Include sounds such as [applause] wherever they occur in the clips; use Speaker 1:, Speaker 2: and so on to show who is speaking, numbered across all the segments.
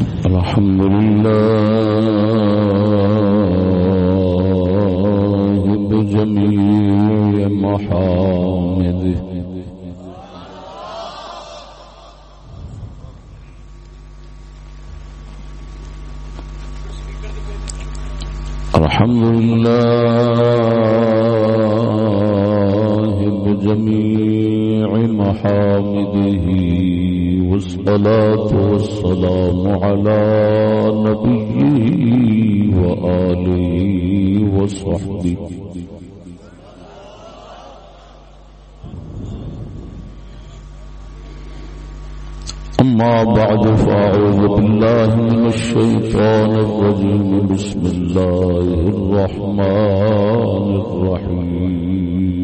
Speaker 1: الحمد لله بجميع محامده. الحمد لله والصلاة والسلام على نبيه وآله وصحبه. أما بعد فأعوذ بالله من الشيطان الرجيم. بسم الله الرحمن الرحيم.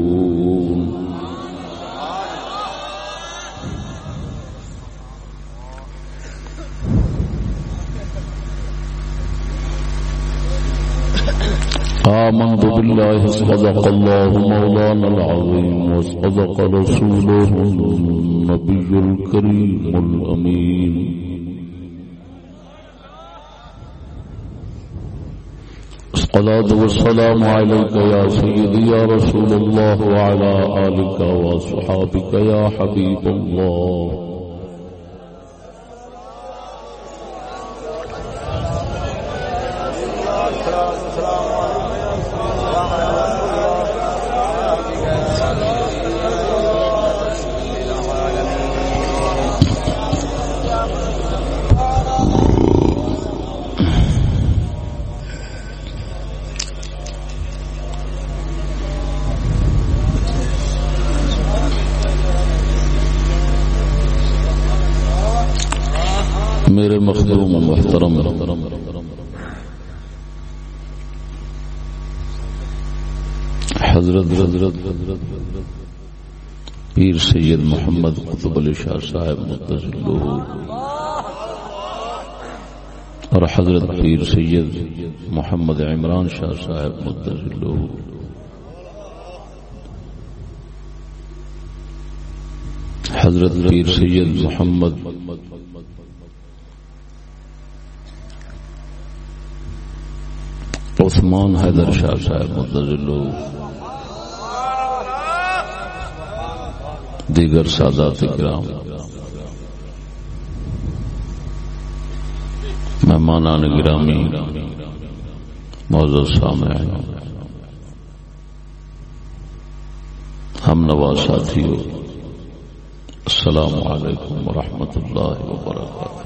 Speaker 1: آمنت بالله صدق الله مولانا العظيم وصدق رسوله النبي الكريم الأمين. الصلاة والسلام عليك يا سيدي يا رسول الله وعلى آلك وصحابك يا حبيب الله. حضرت حضرت پیر سید محمد قطب علی شاہ صاحب متضلو اور حضرت پیر سید محمد عمران شاہ صاحب حضرت پیر سید محمد عثمان حیدر شاہ صاحب متضلو دیگر سادات کرام۔ مہمانان گرامی، موضوع سامنے ہم نواز ساتھیو، السلام علیکم ورحمۃ اللہ وبرکاتہ۔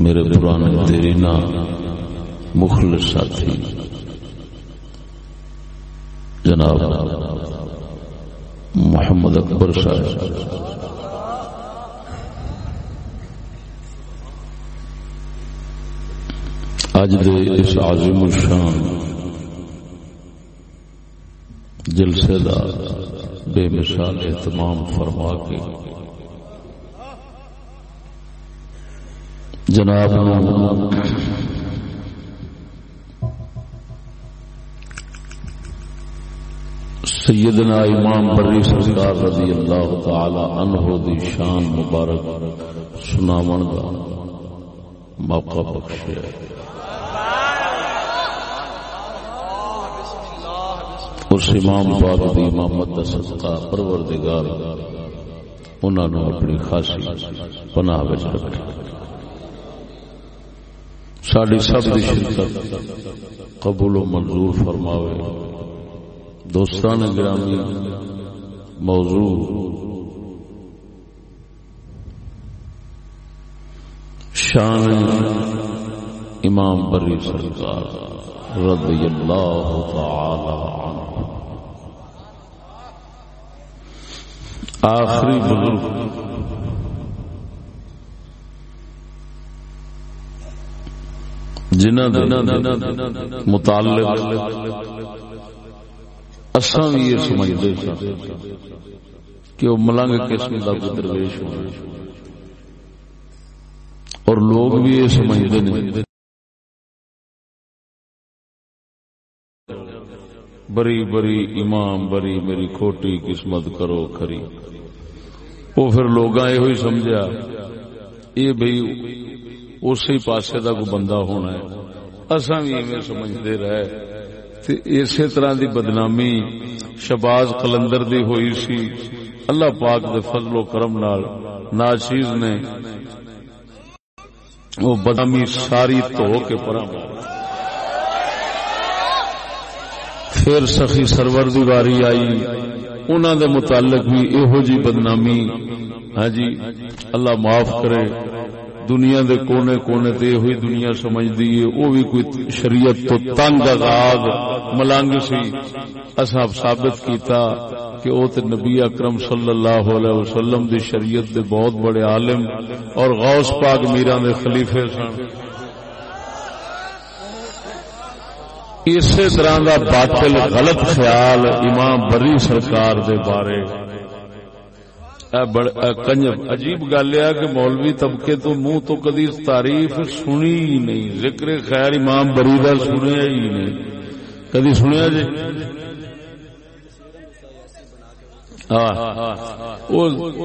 Speaker 1: میرے پرانے دیرینا مخلص ساتھی۔ جناب محمد اکبر صاحب۔ اج دے اس عظیم الشان جلسے دا بے مثال اہتمام فرما کے جناب سیدنا امام بری سرکار رضی اللہ تعالی عنہ دی شان مبارک سناون دا موقع بخشیا اس امام پاک دی امامت دا صدقہ پروردگار انہوں نے اپنی خاصی پناہ بچ رکھی ساری سب کی شرکت قبول و منظور فرماوے۔ دوستان گرامی، موضوع۔ شان امام بری سرکار رضی اللہ تعالی عنہ۔ آخری بزرگ۔ جنہ متعلق اساں بھی یہ سمجھتے کہ وہ ملنگ قسم کا کوئی درویش ہو اور لوگ بھی یہ سمجھتے ہیں بری بری امام، بری میری کھوٹی قسمت کرو، کھری۔ وہ پھر لوگ یہ سمجھا یہ بھائی اسی پاسے کا کوئی بندہ ہونا ہے۔ اصا بھی ایویں سمجھتے رہے۔ اسی طرح دی بدنامی شباز کلندر دی ہوئی سی۔ اللہ پاک دے فضل و کرم نال ناچیز نے وہ بدنامی ساری تو کے پرا پھر سخی سرور دی واری آئی۔ انہوں دے متعلق بھی یہو جی بدنامی۔ ہاں جی اللہ معاف کرے۔ دنیا دے کونے کونے تے ہوئی دنیا سمجھ دیئے او بھی کوئی شریعت تو تنگ آغاز ملانگ سی۔ اصحاب ثابت کیتا کہ او تے نبی اکرم صلی اللہ علیہ وسلم دی شریعت دے بہت بڑے عالم اور غوث پاک میران دے خلیفے سن۔ اسی طرح دا باطل غلط خیال امام بری سرکار دے بارے۔ عجیب گل ہے کہ مولوی طبقے تو منہ تو کدی تعریف سنی ہی نہیں، ذکر خیر امام بری سنیا ہی نہیں۔ کدی سنیا جی؟ ہاں۔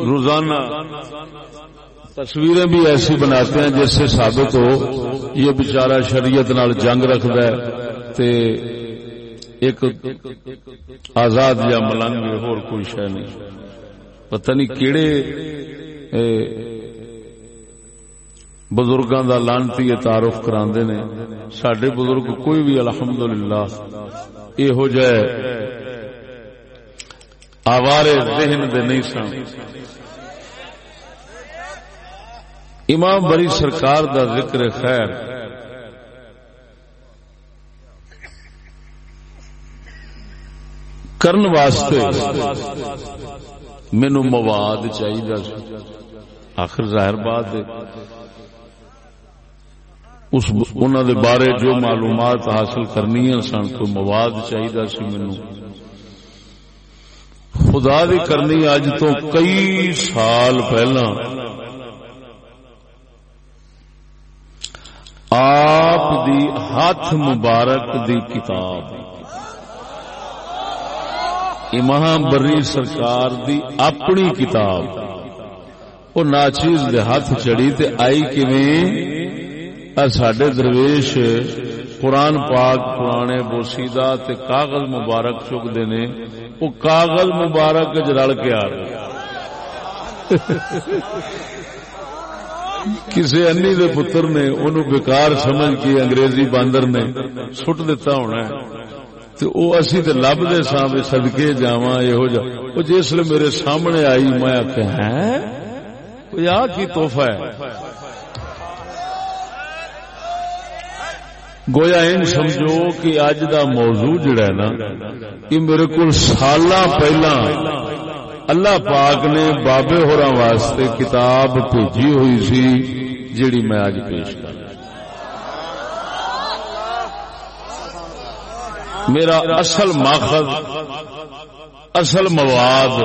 Speaker 1: روزانہ تصویریں بھی ایسی بناتے ہیں جس سے ثابت ہو، یہ بچارہ شریعت نال جنگ رکھد ہے تے ایک آزاد یا ملنگ، اور کوئی شہ نہیں۔ پتہ نہیں کیڑے بزرگاں دا لانتی تعارف کراندے نے۔ سڈے بزرگ کوئی بھی الحمدللہ یہو جائے آوارے ذہن دے نہیں سن۔ امام بری سرکار دا ذکر خیر۔ کرن واسطے مینو مواد چاہیے آخر ظاہر بات اس دے بارے جو معلومات حاصل کرنی سن، کوئی مواد چاہیے سی مینو خدا دی کرنی اج تو کئی سال پہلا۔ آپ دی ہاتھ مبارک دی کتاب۔ امام بری سرکار دی اپنی کتاب۔ وہ ناچیز دے ہاتھ چڑی تے آئی کیویں؟ سڈے درویش قرآن پاک پرانے بوسیدہ تے کاغذ مبارک چک دے نے۔ وہ کاغذ مبارک رل کے آ رہے کسی انی دے پتر نے، انہوں بیکار سمجھ کے انگریزی باندر نے سٹ دیتا ہونا ہے۔ اسی تو لب دے سامنے سدکے جا یہ جس میرے سامنے آئی میں آ کی توحفہ ہے گویا ان سمجھو کہ اج دا موضوع جڑا ہے نا یہ میرے کو سال پہلا اللہ پاک نے بابے ہورا واسطے کتاب بھیجی ہوئی سی جیڑی میں اج پیش کر میرا اصل ماخذ، اصل مواد،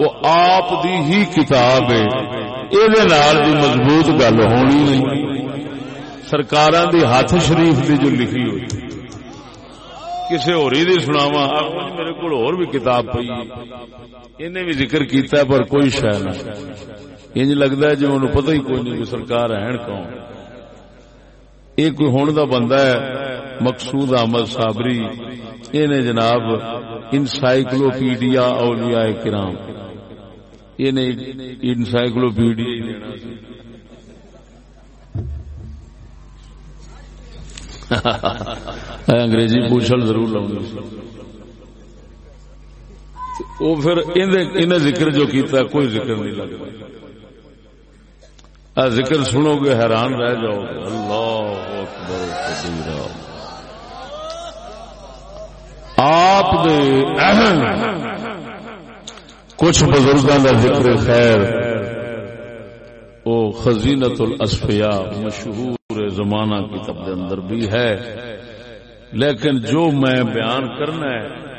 Speaker 1: وہ آپ دی ہی کتاب ہے۔ یہ مضبوط گل ہونی نہیں۔ سرکار دی ہاتھ شریف دی جو لکھی ہوئی۔ کسی ہوری دی سناوا جی میرے کو بھی کتاب پی انہیں بھی ذکر کیتا ہے، پر کوئی شہ نہ۔ انج لگتا ہے جی انہوں پتہ ہی کوئی نہیں سرکار ہے کون۔ یہ کوئی ہون دا بندہ ہے مقصود احمد صابری، یہ جناب انسائکلوپیڈیا اولیاء کرام۔ یہ انسائکلوپیڈیا [laughs] انگریزی پوچھل ضرور لاؤں وہ پھر انہیں ذکر جو کیتا کوئی ذکر نہیں لگتا ذکر سنو گے، حیران رہ جاؤ گے۔ اللہ اکبر آپ کچھ بزرگوں کا ذکر خیر، وہ خزینت الاسفیاء مشہور زمانہ کتاب اندر بھی ہے، لیکن جو میں بیان کرنا ہے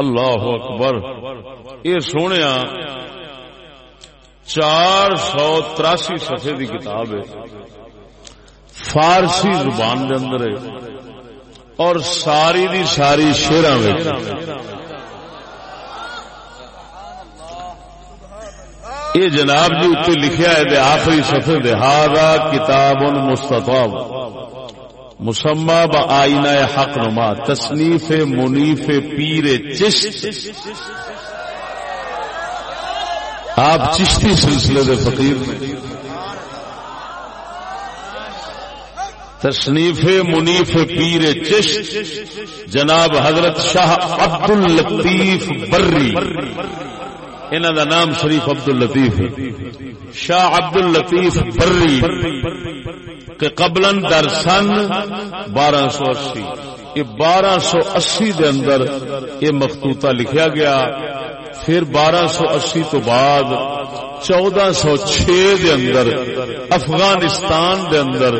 Speaker 1: اللہ اکبر۔ یہ سونے چار سو تراسی سفے کی کتاب ہے۔ فارسی زبان دے اندر ہے۔ اور ساری دی ساری شیرا یہ جناب جی اتنے لکھا ہے آخری سفے دے ہارا کتاب مستطاب. مسما ب آئینہ حق نما، تصنیف منیف پیر چشت۔ آپ چشتی سلسلے دے فقیر تصنیف منیف پیر چشت۔ جناب حضرت شاہ عبد الطیف بری انہوں دا نام شریف عبد الطیف شاہ عبد الطیف بری کہ قبلن در سن بارہ سو اسی۔ یہ بارہ سو اسی دے اندر یہ مختوطہ لکھیا گیا۔ پھر بارہ سو اسی تو بعد چودہ سو چھ دے اندر افغانستان دے اندر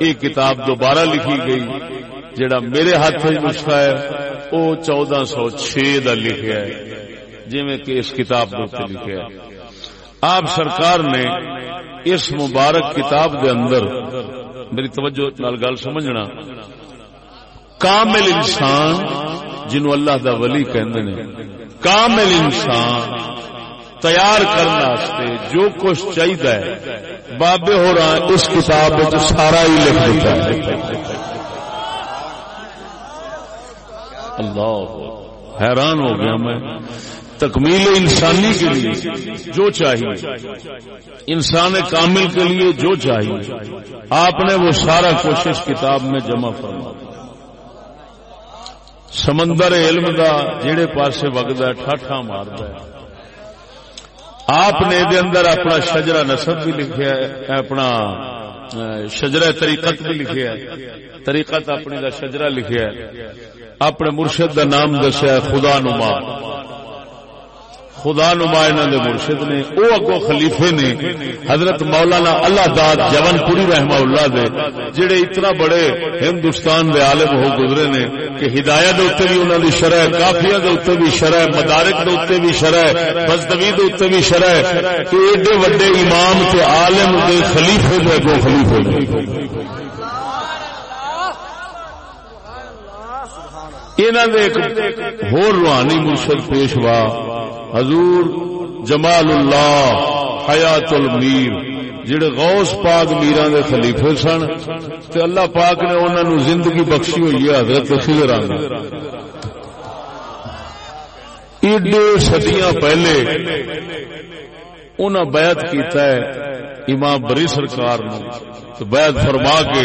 Speaker 1: یہ کتاب دوبارہ لکھی گئی۔ جڑا میرے ہاتھ نسخہ ہے، وہ چودہ سو چھ دا لکھیا ہے۔ جی کہ اس کتاب کے لکھا آپ سرکار نے اس مبارک کتاب دے اندر میری توجہ نال گل سمجھنا۔ کامل انسان جنو اللہ دا ولی کہندے نے، کامل انسان تیار کرنے جو کچھ چاہیے بابے ہو رہا اس کتاب سارا ہی لکھ دیتا ہے۔ اللہ حیران ہو گیا میں۔ تکمیل انسانی کے لیے جو چاہیے۔ انسان کامل کے لیے جو چاہیے۔ آپ نے وہ سارا کوشش کتاب میں جمع فرما سمندر علم دا جڑے پاسے وگدا ٹھاٹھا مارتا ہے۔ آپ نے دے اندر اپنا شجرا نصب بھی لکھا ہے، اپنا شجرا طریقت بھی لکھا ہے۔ طریقت اپنی دا شجرا لکھا ہے۔ اپنے مرشد دا نام دسیا خدا نما۔ خدا نما دے مرشد نے، او اگو خلیفے نے، حضرت مولانا اللہ داد جون پوری رحمہ اللہ دے، جڑے اتنا بڑے ہندوستان دے عالم ہو گزرے نے کہ ہدایت اتنے بھی انہوں نے شرح کافیا اتنے بھی شرح مدارک دے اتنے بھی شرح بزدوی دے اتنے بھی شرح کہ ایڈے وڈے امام تے عالم دے خلیفے دے اگو خلیفے دے۔ انہوں نے ایک ہور روحانی مرشد پیشوا، حضور جمال اللہ حیات المیر جڑے غوث پاک میران دے خلیفے سن، تے اللہ پاک نے انہوں نے زندگی بخشی ہوئی ہے، حضرت خضر ایڈے صدیاں پہلے انہوں بیعت کیتا ہے امام بری سرکار نے بیعت فرما کے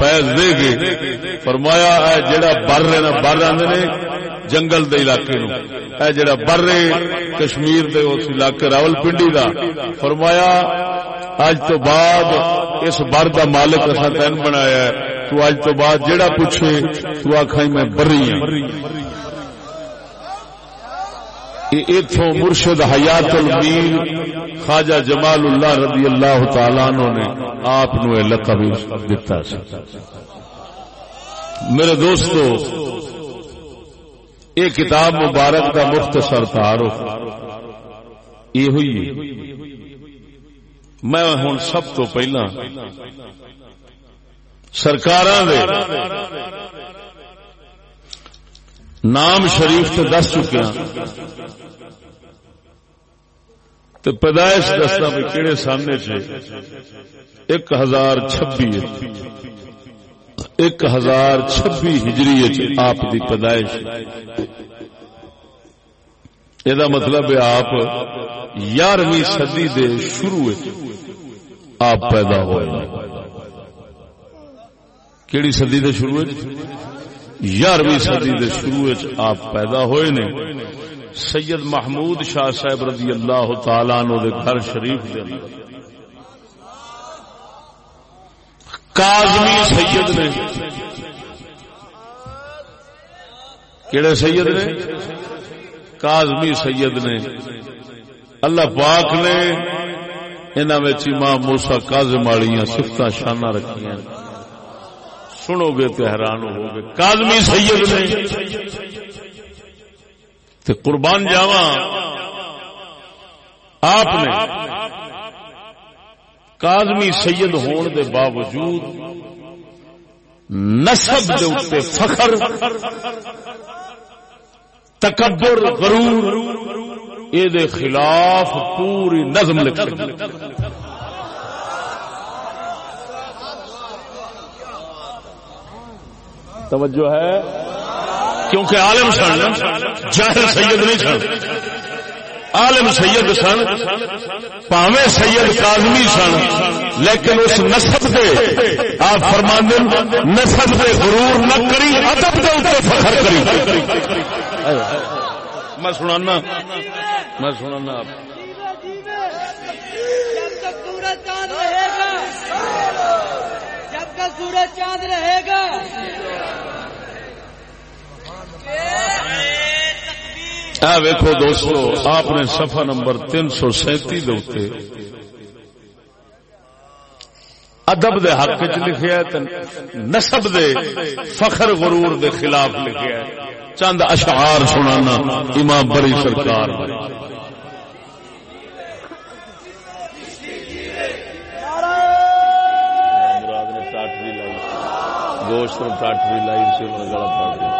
Speaker 1: فیض دے گے فرمایا ہے جڑا بر رہے بر آدھے نے جنگل دے علاقے نو۔ اے جڑا بر کشمیر دے اس علاقے راول پنڈی دا۔ فرمایا، اج تو بعد اس بر دا مالک اصا تین بنایا ہے۔ تو اج تو بعد جڑا پوچھے، تو آخائی میں بری ہوں اتوں مرشد حیات المیر خواجہ جمال اللہ رضی اللہ تعالی عنہ نے آپ لقب دتا سی۔ میرے دوستو، یہ کتاب مبارک کا مختصر تعارف یہ ہوئی میں ہوں سب تو پہلا سرکار نام شریف تو دس چکیا تو پیدائش دستا بھی کہڑے سامنے سے ایک ہزار چھبی ایک ہزار چھبی ہجری آپ کی پیدائش۔ یہ مطلب ہے آپ یارویں صدی دے شروع آپ پیدا ہوئے۔ کیڑی صدی دے شروع یارویں صدی دے شروع آپ پیدا ہوئے نے۔ سید محمود شاہ صاحب رضی اللہ تعالی عنہ دے گھر شریف دے اندر۔ کاظمی سید نے۔ کیڑے سید نے؟ کاظمی سید نے۔ اللہ پاک نے انہوں امام موسا کازم والی سفت شانہ رکھیاں۔ سنو گے تو حیران ہو گے کازمی سید نے۔ تے قربان جاوا آپ نے کازمی سید ہون دے باوجود نسب دے اتنے فخر، تکبر، غرور، اے دے خلاف پوری نظم لکھ توجہ ہے؟ کیونکہ عالم سن جاہل سید نہیں سن۔ عالم سید سن پاوے سید کاظمی سن۔ لیکن اس نسب دے، آپ فرماندے نسب دے غرور نہ کری، ادب دے اوپر فخر کری۔ میں سنانا میں سنانا آپ۔
Speaker 2: جب تک سورج چاند رہے گا۔
Speaker 1: ویکو دوستو، آپ نے سفا نمبر تین سو سینتی دے ادب دے حق چ لکھیا نسب دے فخر غرور دے خلاف لکھیا چند اشعار سنانا، امام بری سرکار گوشت ٹاٹری لائی سے گلا پڑ گیا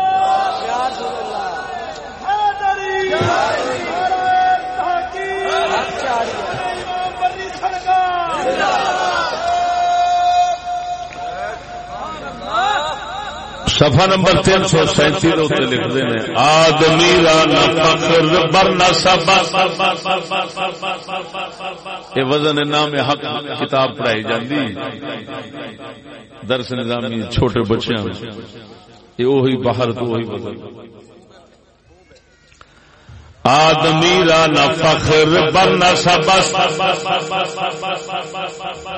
Speaker 1: سفا نمبر تین سو سینتی لکھتے ہیں، آدمی یہ وزن نام حق کتاب پڑھائی جاتی درس نظامی چھوٹے بچے یہ وہی باہر تو وہی وزن آدمی را نہ فخر بر نہ سبس۔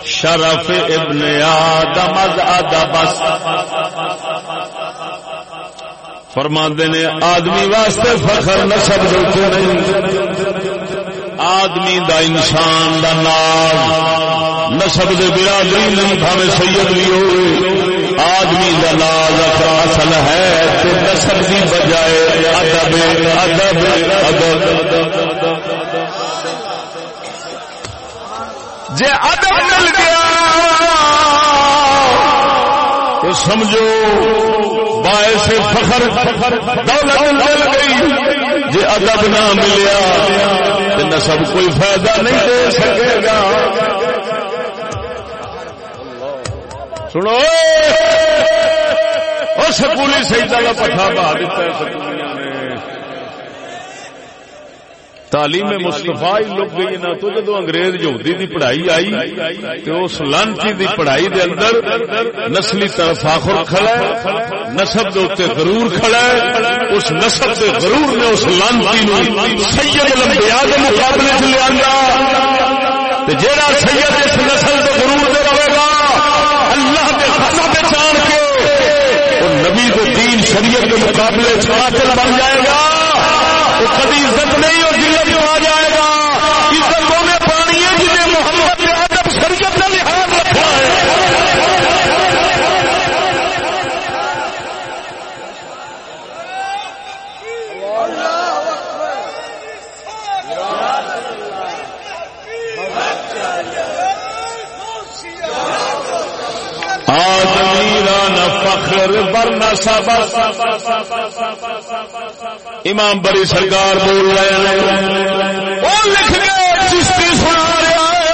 Speaker 1: شرف ابن آدم از ادبس فرماندے نے، آدمی واسطے فخر نسب دیتے نہیں؟ آدمی دا انسان دا ناز نسب دے برادری نہیں، بھاوے سید بھی ہوئے۔ آدمی کا ناز اصل ہے تو نسل کی بجائے ادب ادب ادب. جی ادب مل گیا تو سمجھو باعث فخر، دولت مل گئی جی ادب نہ ملیا تو نسب کوئی فائدہ نہیں دے سکے گا۔ سنو۔ اور سکولی شہیدہ کا پٹھا بہا دیتا ہے سکولیاں نے۔ تعلیم مستفا ہی لگ گئی نہ تو جدو انگریز یہودی دی پڑھائی آئی تو اس لانچی دی پڑھائی دے اندر نسلی تفاخر کھڑا ہے، نسب دے اوتے غرور کھڑا ہے۔ اس نسب دے غرور نے اس لانچی نو سید الانبیاء دے مقابلے چ لے آندا۔ تے جیڑا سید اس نسل دے غرور دے رہے گا اللہ کے خانہ پہچان کے اور دین شریعت کے مقابلے قاتل بن جائے گا، وہ کبھی عزت نہیں اور ذلت آ جائے گا عزتوں میں پانی ہے جنہیں محمد نے ادب شریعت کا لحاظ رکھا ہے آدمی رانا فخر برنا سب امام بری سرکار بول رہے ہیں۔ وہ لکھ گئے چشتی سنا رہا ہے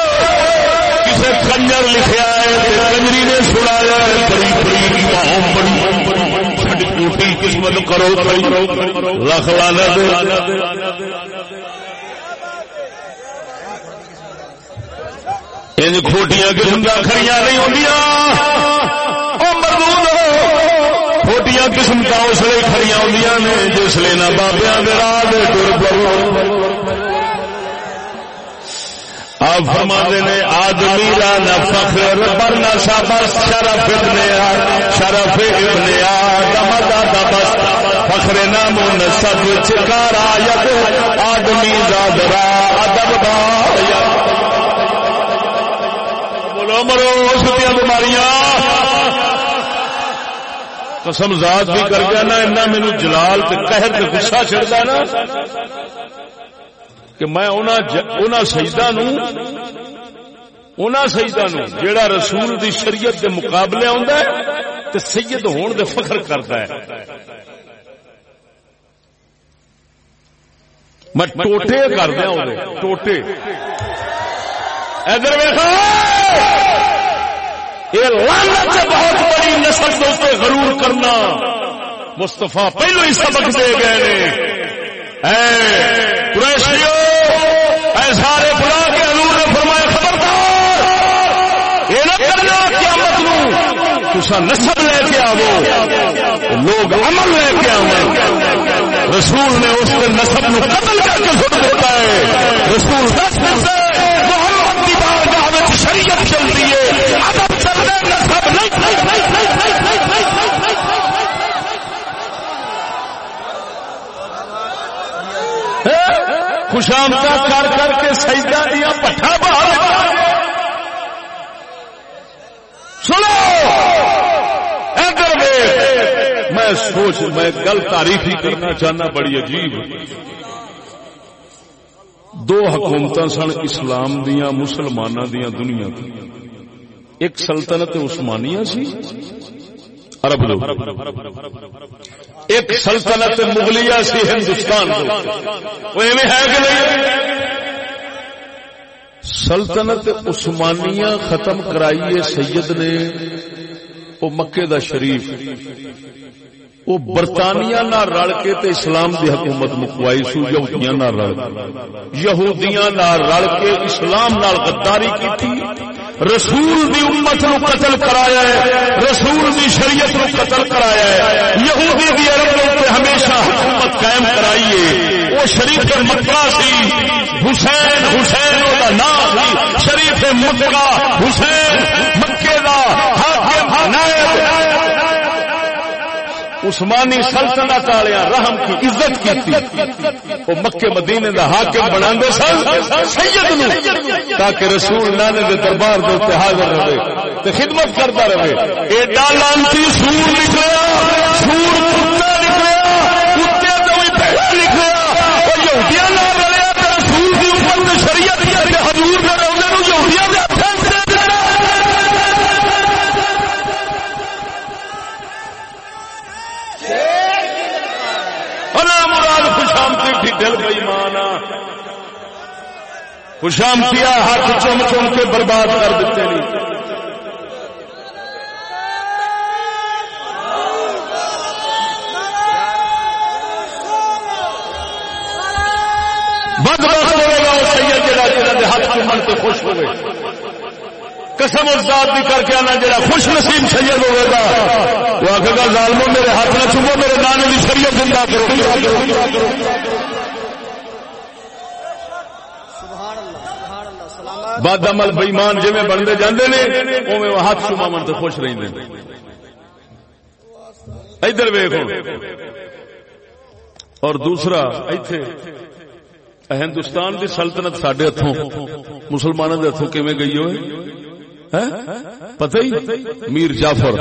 Speaker 1: کسی کنجر لکھیا ہے کنجری نے سنایا ہے۔ بڑی بڑی امام بڑی۔ چھٹی ٹوٹی قسمت کرو لکھ لانا ان کھوٹیاں قسم کا کھڑیاں نہیں ہوندیاں۔ او مردود دوجیاں قسم اس لیے کھڑی ہوں نے جس لیے نہ بابیا راہ ٹر پو آپ فرما نے آدمی را نہ فخر، پر نہ شابس شرف ابن شرف ابن آدم دا بس۔ فخر نام سب چکارا ید آدمی زاد را ادب با بولو مرو ستیاں بیماریاں۔ قسم ذات بھی کر گیا نا اینا مینو جلال تے قہر تے غصہ چڑھدا نا کہ میں سجدہ نو سجدہ نو جیڑا رسول دی شریعت دے مقابلے آندا ہے تے سید ہون دے فخر کرتا ہے۔ میں ٹوٹے کر دیا ٹوٹے۔ ادھر یہ لانت بہت بڑی نسل دوستے غرور کرنا۔ مستفا پہلو ہی سبق دے گئے قریشیوں سارے بلا کے حضور نے فرمایا، خبردار، یہ نہ کرنا قیامت نو تسا نسب لے کے آو لوگ عمل لے کے آو رسول نے اس کے نسب نو قتل کر کے سٹ دیتا ہے۔ رسول دس سے محمد کی بارگاہ شریعت چلتی ہے خوشامدہ کر کر کے سجدہ دیا، پٹھا باہر سنو۔ میں سوچ، میں گل تعریف ہی کرنا چاہنا، بڑی عجیب۔ دو حکومت سن اسلام دیا مسلمان دیا دنیا کی ایک سلطنت عثمانیہ سی؟ عرب لوگ ایک سلطنت مغلیہ سی ہندوستان وہ ہے کہ نہیں؟ سلطنت عثمانیہ ختم کرائیے سید نے، وہ مکے دا شریف۔ وہ برطانیہ نہ رل کے تے اسلام دی حکومت مکوائی سو، یہودیاں نہ رل۔ یہودیاں نہ رل کے اسلام نال غداری کی تھی رسول دی امت نو قتل کرایا ہے۔ رسول دی شریعت نو قتل کرایا ہے۔ یہودی دی عرب تے ہمیشہ حکومت قائم کرائیے وہ شریف مکہ سی، حسین حسین دا نام سی۔ شریف مکہ، حسین مکے دا حاکم، نائب عثمانی سلطنت والے رحم کی عزت کی وہ مکے مدینے دا حاکم بنا سن، سید تاکہ رسول نانے دے دربار دے حاضر رہے تے خدمت کرتا رہے۔ ایڈا لانتی سور نکلا سور دل بئی مانا خوشامتیا ہاتھ چم چم کے برباد کر دیتے نہیں۔ بد بخت ہوئے گا، وہ سید جہاں جہاں ہاتھ چومن سے خوش ہوئے۔ قسم اس ازاد بھی کر کے آنا جڑا خوش نصیب سید ہوئے گا۔ وہ آخر گا، ظالموں میرے ہاتھ نہ چومو میرے نانے کی شریعت زندہ کرو۔ بد عمل بےمان جی بنتے جانے نے اوے ہاتھ چما تو خوش رہتے ادھر ویخ اور دوسرا، ایتھے ہندوستان کی سلطنت سڈے ہاتھوں مسلمانوں کے ہاتھوں کیون گئی ہوئے؟ پتہ ہی؟ میر جعفر۔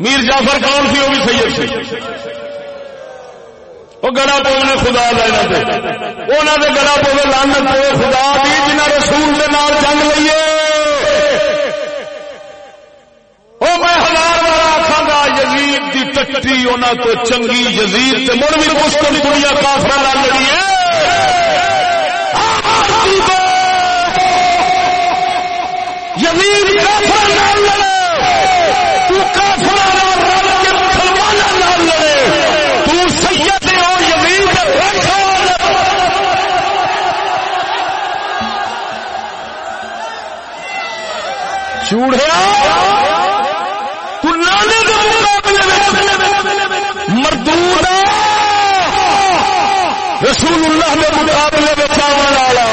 Speaker 1: میر جعفر کون سی؟ وہ بھی سید سی۔ وہ گڑا پونے خدا لینا دے انہوں نے گڑا پوے لانت پو خدا دی جنہ رسول کے نام جنگ لیے وہ میں ہزار بار آخا گا، یزید کی ٹٹی انہوں کو چنگی، یزید سے مڑ بھی مسلم دنیا کافر لگ رہی ہے۔ یزید کافر لڑ تو کافر چوڑیا کلانے رسول اللہ کے مقابلے میں آنے والا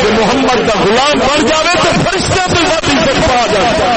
Speaker 1: کہ محمد کا غلام بن جاوے تو فرشتے بھی پا جاتا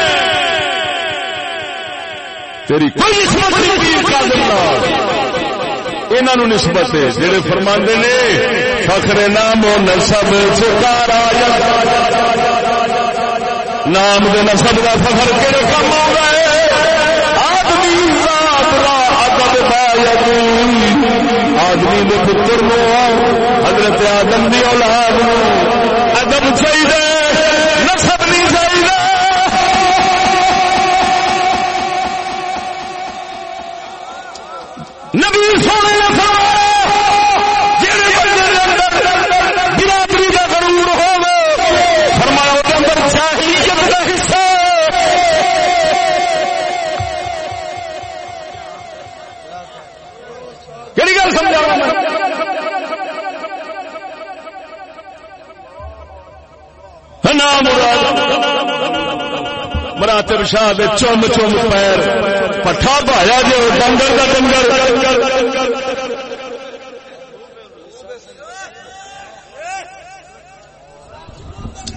Speaker 1: تیری کوئی نسبت انہوں نسبت ہے۔ فرما نے فخر نام و نسب چکارا نام دے نسب کا فخر کہڑے کم آ گئے آدمی ادب آدمی پتر نو حضرت آدم دی اولاد نو ادب چاہیے نبی سونے برادری کا ضرور ہو فرمایا اندر حصہ گل سمجھا نام مراتب شاہ چم چم پیر۔ پٹھا پایا جو ڈنگر کا ڈنگر۔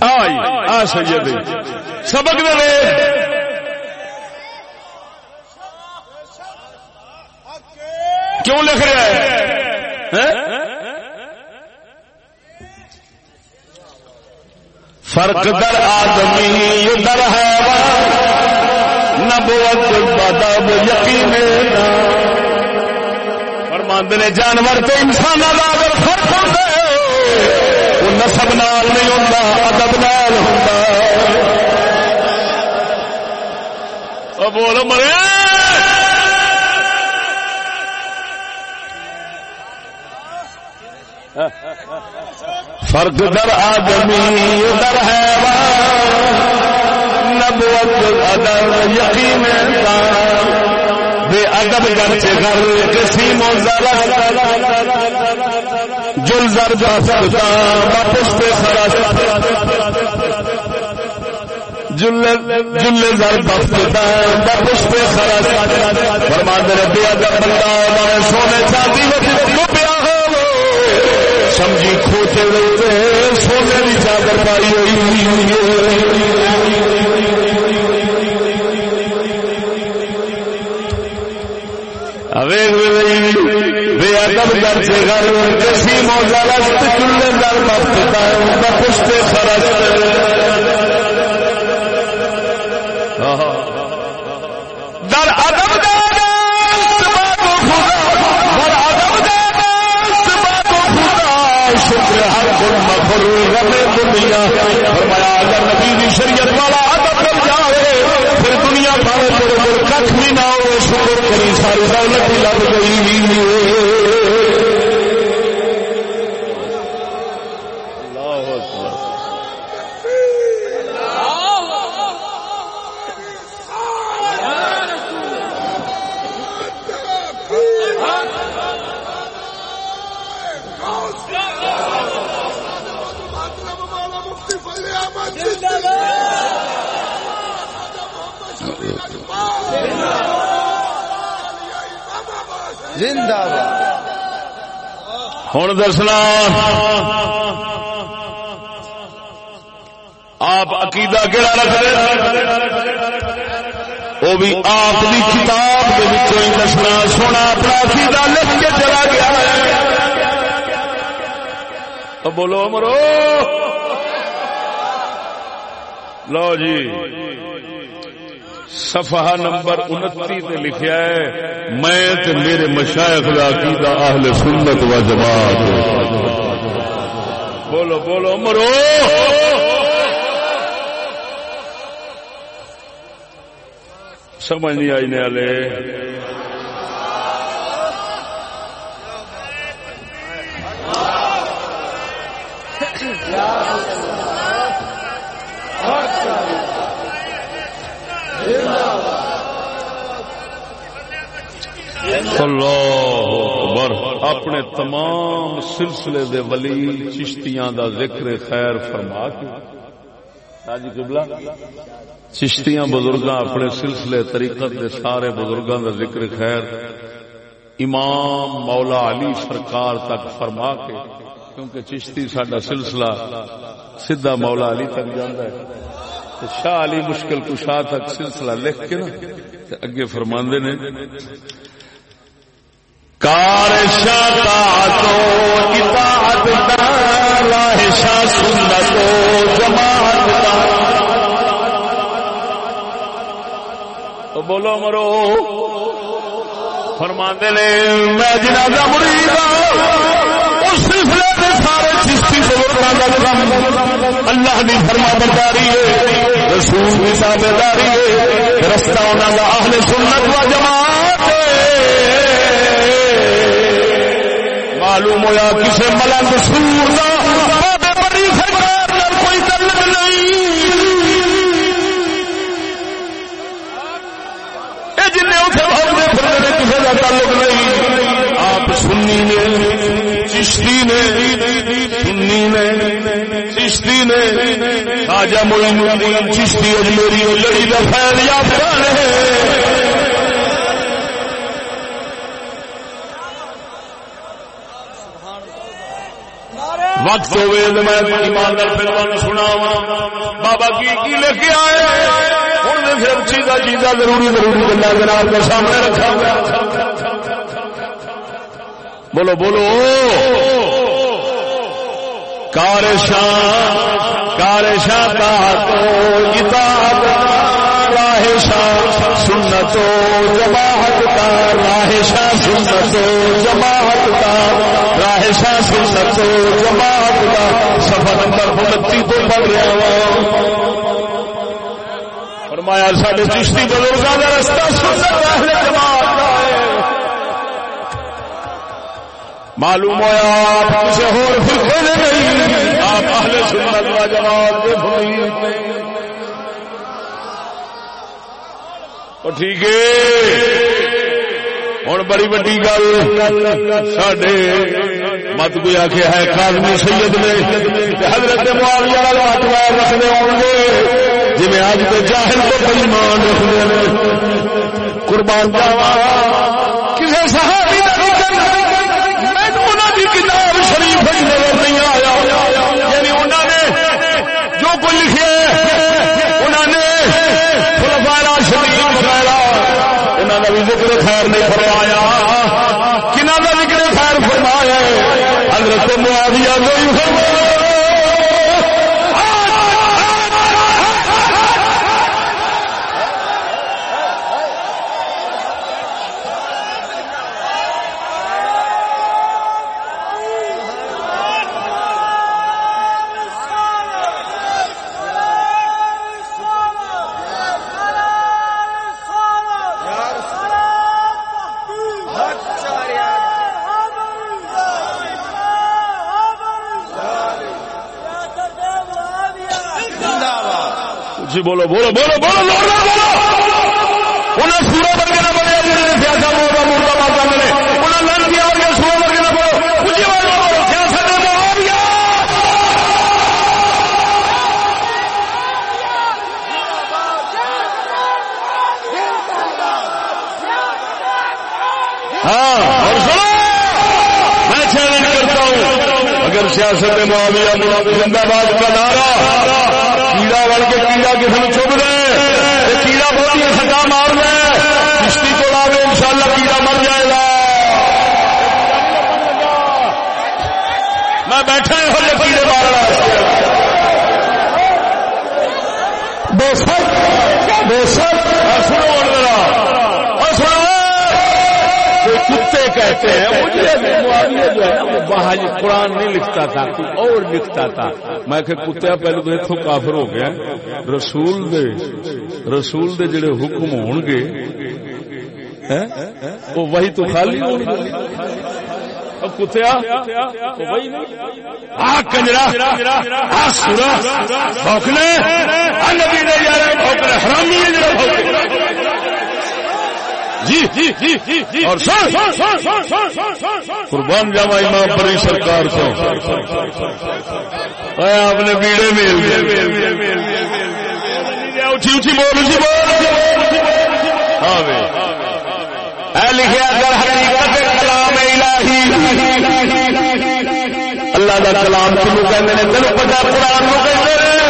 Speaker 1: آئی آ سید سبق دے کیوں لکھ رہا ہے؟ ہاں؟ فرق در آدمی در ہے۔ بدب یقین فرماند نے جانور تو انسان کا اگر فرق ہوتا وہ نسب نال نہیں ہوتا ادب نال ہوتا بول مرے۔ فرق در آدمی در ہے۔ نبوت ادب یقین بے ادب گھر گھر کسی موزر جل زر جا سکتا، واپس پہ خرس جل زر بختا واپس پہ خرس فرمان دے بے ادب بندہ سونے چاندی وہ سمجھی کھوتے رہتے سونے کی چادر پائی ہوئی بے ادب گھر سے گھر کسی موزہ رست چولہے در بخت ہے پشتے خرچ دسنا۔ آپ عقیدہ کہڑا رکھتے وہ بھی آپ کی کتاب کے دسنا۔ سونا اپنا عقیدہ لکھ کے چلا گیا۔ بولو مرو لو جی۔ صفحہ نمبر انتی نے لکھیا ہے، میں تے میرے مشائخ دا عقیدہ اہل سنت و جماعت بولو بولو مرو سمجھ نہیں آئی نے والے اللہ اکبر. اپنے تمام سلسلے دے ولی چشتیاں دا ذکر خیر فرما کے. چشتیاں بزرگاں اپنے سلسلے طریقت دے سارے بزرگاں دا ذکر خیر امام مولا علی سرکار تک فرما کے، کیونکہ چشتی ساڈا سلسلہ سیدھا مولا علی تک جاندا ہے۔ شاہ علی مشکل کشا تک سلسلہ لکھ کے نا اگے فرماندے نے کار شاہ تو اطاعت کا راہ شاہ سنتو جماعت کا تو بولو مرو، فرماندے نے، میں جنازہ مرید ہاں، اس سلسلے کے سارے چشتی بزرگوں کا کام اللہ کی فرما برداری ہے، رسول کی تابعداری ہے، رستہ انہوں کا اہل سنت و جماعت معلوم ہوا کسی ملنگ سور کا کوئی تعلق نہیں۔ جن اتنے کسی کا تعلق نہیں۔ آپ سنی نے، چشتی نے، سنی نے، چشتی نے۔ خواجہ معین الدین چشتی اجمیری لڑی کا فیل یافتہ ہے وقت ہوئے میں ایماندار پھر سنا بابا کی کی لے کے آئے؟ ہوں پھر چیزا چیزا ضروری ضروری گلا جناب کے سامنے رکھا بولو بولو۔ کار شاہ کار شاہ کا تو کتاب راہ شاہ سنتو جماعت کا راہ شاہ سنتو جماعت کا راہ شاہ سنتو جماعت کا سفر نمبر انتی تو پڑھ رہا ہوں فرمایا سارے چشتی بزرگوں کا رستہ سنت اہل جماعت کا ہے. معلوم ہوا آپ کسی اور فرقے نے نہیں، آپ اہل سنت و جماعت کے فرید ٹھیک ہے ہوں بڑی وڈی گل سڈے مت کوئی آخ ہے کازمی سید نے حضرت معاویہ والا رکھنے ہوں گے۔ جی اج تو جاہل کو بڑی مان رکھتے ہیں قربان جاوا کسی صحابی کتاب شریف نظر نہیں آیا۔ یعنی انہوں نے جو کچھ لکھے انہوں نے انہوں بھی ذکر خیر نہیں فرمایا کنہ کا ذکر خیر فرمایا حضرت معاویہ نہیں فرمایا جی بولو بولو بولو بولو بولو بولو! انہیں سورا بن کے نہ بنے سیاست مورا مورا ماتا ملے انہیں لڑ کیا اور سورا بن کے نہ بولو کچھ بولو سیاست معاویہ ہاں اور سنو! میں چیلنج کرتا ہوں، اگر سیاست معاویہ زندہ باد کا نعرہ کیڑا بڑ کے کیڑا کسی نے چپ دے کیڑا بہت ہی سٹا مار دے، کشتی کو لا دے ان شاء اللہ کیڑا مر جائے گا۔ میں بیٹھا ہوں کیڑے مار رہا بے سک بے سک سنو سنو۔ کتے کہتے ہیں جو ہے نا، وہ باہر قرآن نہیں لکھتا تھا، کوئی اور لکھتا تھا۔ میں کہ کتیا پہلے تو اتوں کافر ہو گیا۔ رسول دے رسول دے جڑے حکم ہون گے وہ وہی تو خالی ہو کتیا کنجرا سورا بھوکنے حرامی جی جی اور قربان جاوا امام بری سرکار کو آپ نے بیڑے میل اٹھی اٹھی بول اٹھی بول ہاں لکھا اگر حقیقت کلام الہی۔ اللہ کا کلام تینوں پتا قرآن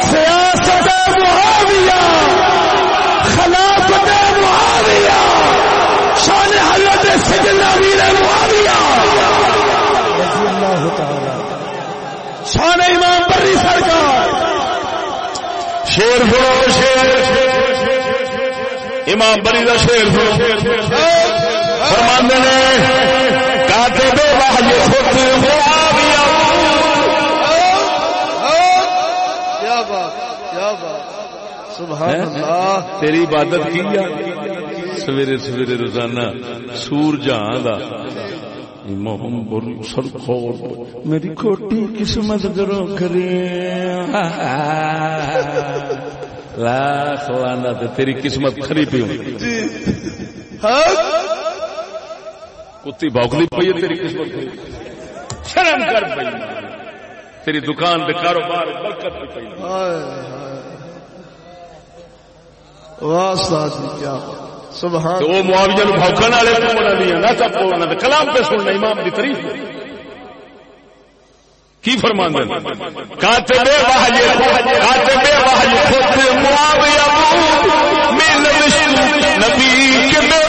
Speaker 3: سیاست معاویہ خلافت معاویہ شان حضرت معاویہ رضی اللہ تعالی شان امام بری سرکار
Speaker 1: شیر سنو شیر امام بری کا شیر سنو فرماندے نے تیری عبادت کی سویرے سویرے روزانہ سور جہاں دا میری کھوٹی قسمت کرو کرے لاکھ لانا تیری قسمت کھری پی کتی بوکلی پی تیری قسمت شرم کر پی تیری دکان دے کاروبار برکت پی
Speaker 3: سبحان
Speaker 1: وہ معاویہ نو بھوکن والے تو بنا دیا نہ چپو نہ کلام پہ سننا امام دی تعریف کی فرمان دے کاتب وحی کاتب وحی خود معاویہ من نبی کے میں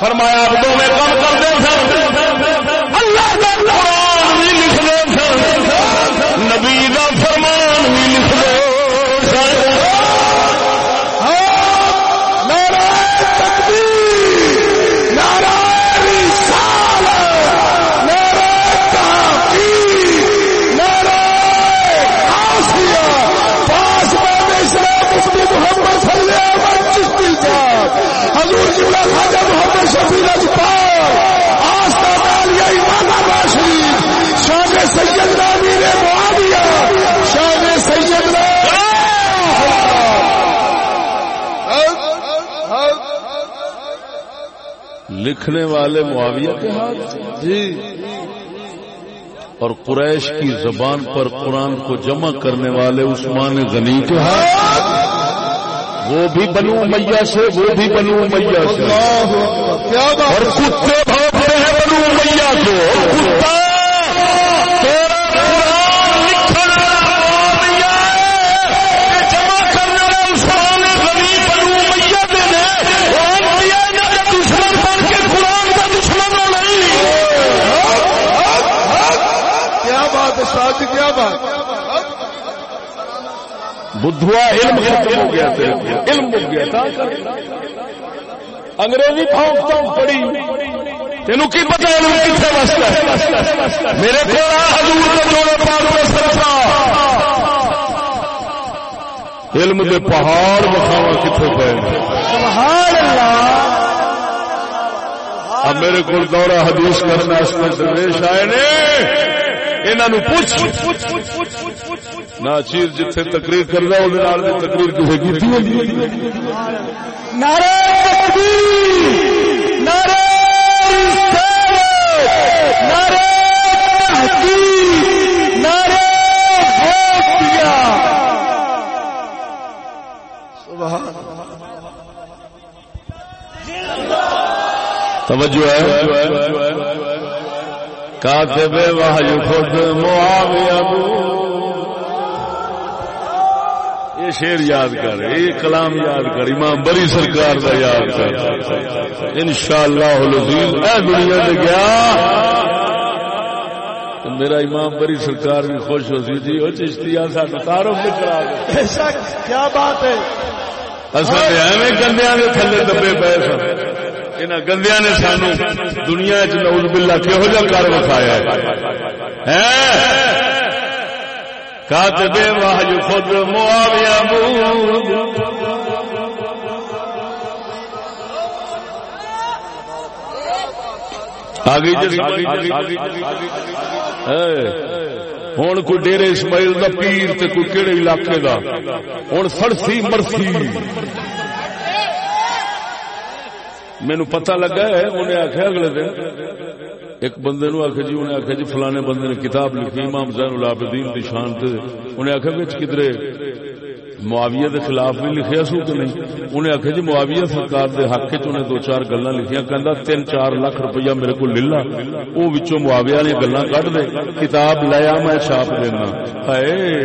Speaker 1: فرمایا اب دو میں کم کر دے لکھنے والے معاویہ کے ہاتھ جی۔ اور قریش کی زبان پر قرآن کو جمع کرنے والے عثمان غنی کے ہاتھ وہ بھی بنو میاں سے وہ بھی بنو میاں سے۔ اور کتے بھوکتے ہیں بنو میاں کو کتا تیرا قرآن لکھن معاویہ ہے جمع کرنے والے عثمان غنی بنو میاں دے دے وہ انبیاء نہ کہ دشمن بن کے قرآن کا دشمن ہو نہیں
Speaker 3: کیا بات ہے شاہ جی کیا بات
Speaker 1: بدھوا علم ختم ہو گیا علم مک گیا تھا۔ انگریزی پھونکتا پڑی۔ تینوں کی پتا علم کتنے میرے کو حضور پاک میں سرسا علم دے پہاڑ بخاوا کتنے پہ
Speaker 3: سبحان اللہ۔
Speaker 1: اب میرے کو دورہ حدیث میں درویش آئے نے۔ انہوں پوچھ۔ چیز جتھے تقریر کر رہا وہ تقریر کسی کی
Speaker 3: نعرہ تکبیر نعرہ رسالت نعرہ تحقیق نعرہ غوثیہ سبحان
Speaker 1: توجہ ہے۔ کاتب وحی خود معاویہ یہ شیر یاد کر یہ کلام یاد کر امام بری سرکار کا یاد کر۔ انشاءاللہ العزیز اے دنیا دے گیا۔ میرا امام بری سرکار بھی خوش ہو سی جی تعارف کرا دے۔
Speaker 3: بے شک کیا بات ہے؟
Speaker 1: اصل ایویں تھلے دبے پے سن۔ ان گندیا نے سانو دنیا چ نوز بلا کہہو جا کر وکھایا کاتب واہ خود معاویہ بود۔ آگئی ہوں کوئی ڈیرے اسماعیل دا پیر تے کوئی کہڑے علاقے دا۔ ہوں فرسی مرسی۔ مینو پتہ لگا ہے، انہیں آخیا اگلے دن۔ ایک بندے نو آخیا جی انہیں آخیا جی فلانے بندے نے کتاب لکھی، امام زین العابدین دی شان تے۔ انہیں آخیا بچ کدرے؟ معاویہ دے خلاف بھی لکھیا سو کہ نہیں؟ انہیں آخیا جی معاویہ سرکار دے حق چ انہیں دو چار گلاں لکھیاں، کہندا تین چار لاکھ روپیہ میرے کو للا۔ او وچوں معاویہ والی گلاں کڈ دے۔ کتاب لیا میں چھاپ دینا۔ ہائے!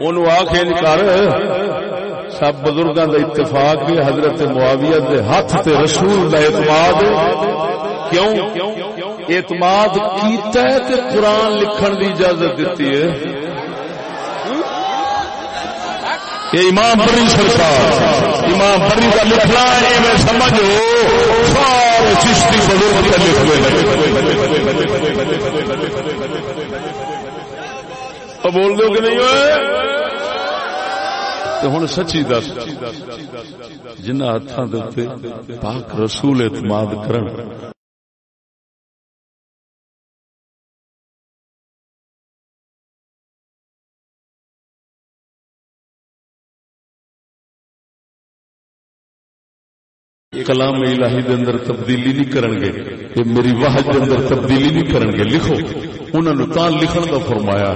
Speaker 1: اونوں آکھ انج کر۔ سب بزرگاں دا اتفاق ہے حضرت معاویہ دے ہاتھ تے رسول دا اعتماد کیوں؟ اعتماد کیتا ہے تے قرآن لکھن دی اجازت دیتی ہے۔ یہ امام بری سرکار، امام بری کا لکھنا ہے، میں سمجھو، سارے چشتی بزرگ کا لکھ بول دو کہ نہیں ہوئے؟ تو ہوں سچی دس، جنہ ہاتھوں کے پاک رسول اعتماد کرن۔ کلام الہی دے اندر تبدیلی نہیں کرن گے یہ میری واہ دے اندر تبدیلی نہیں کرن گے، لکھو۔ انہوں نے تاں لکھن کا فرمایا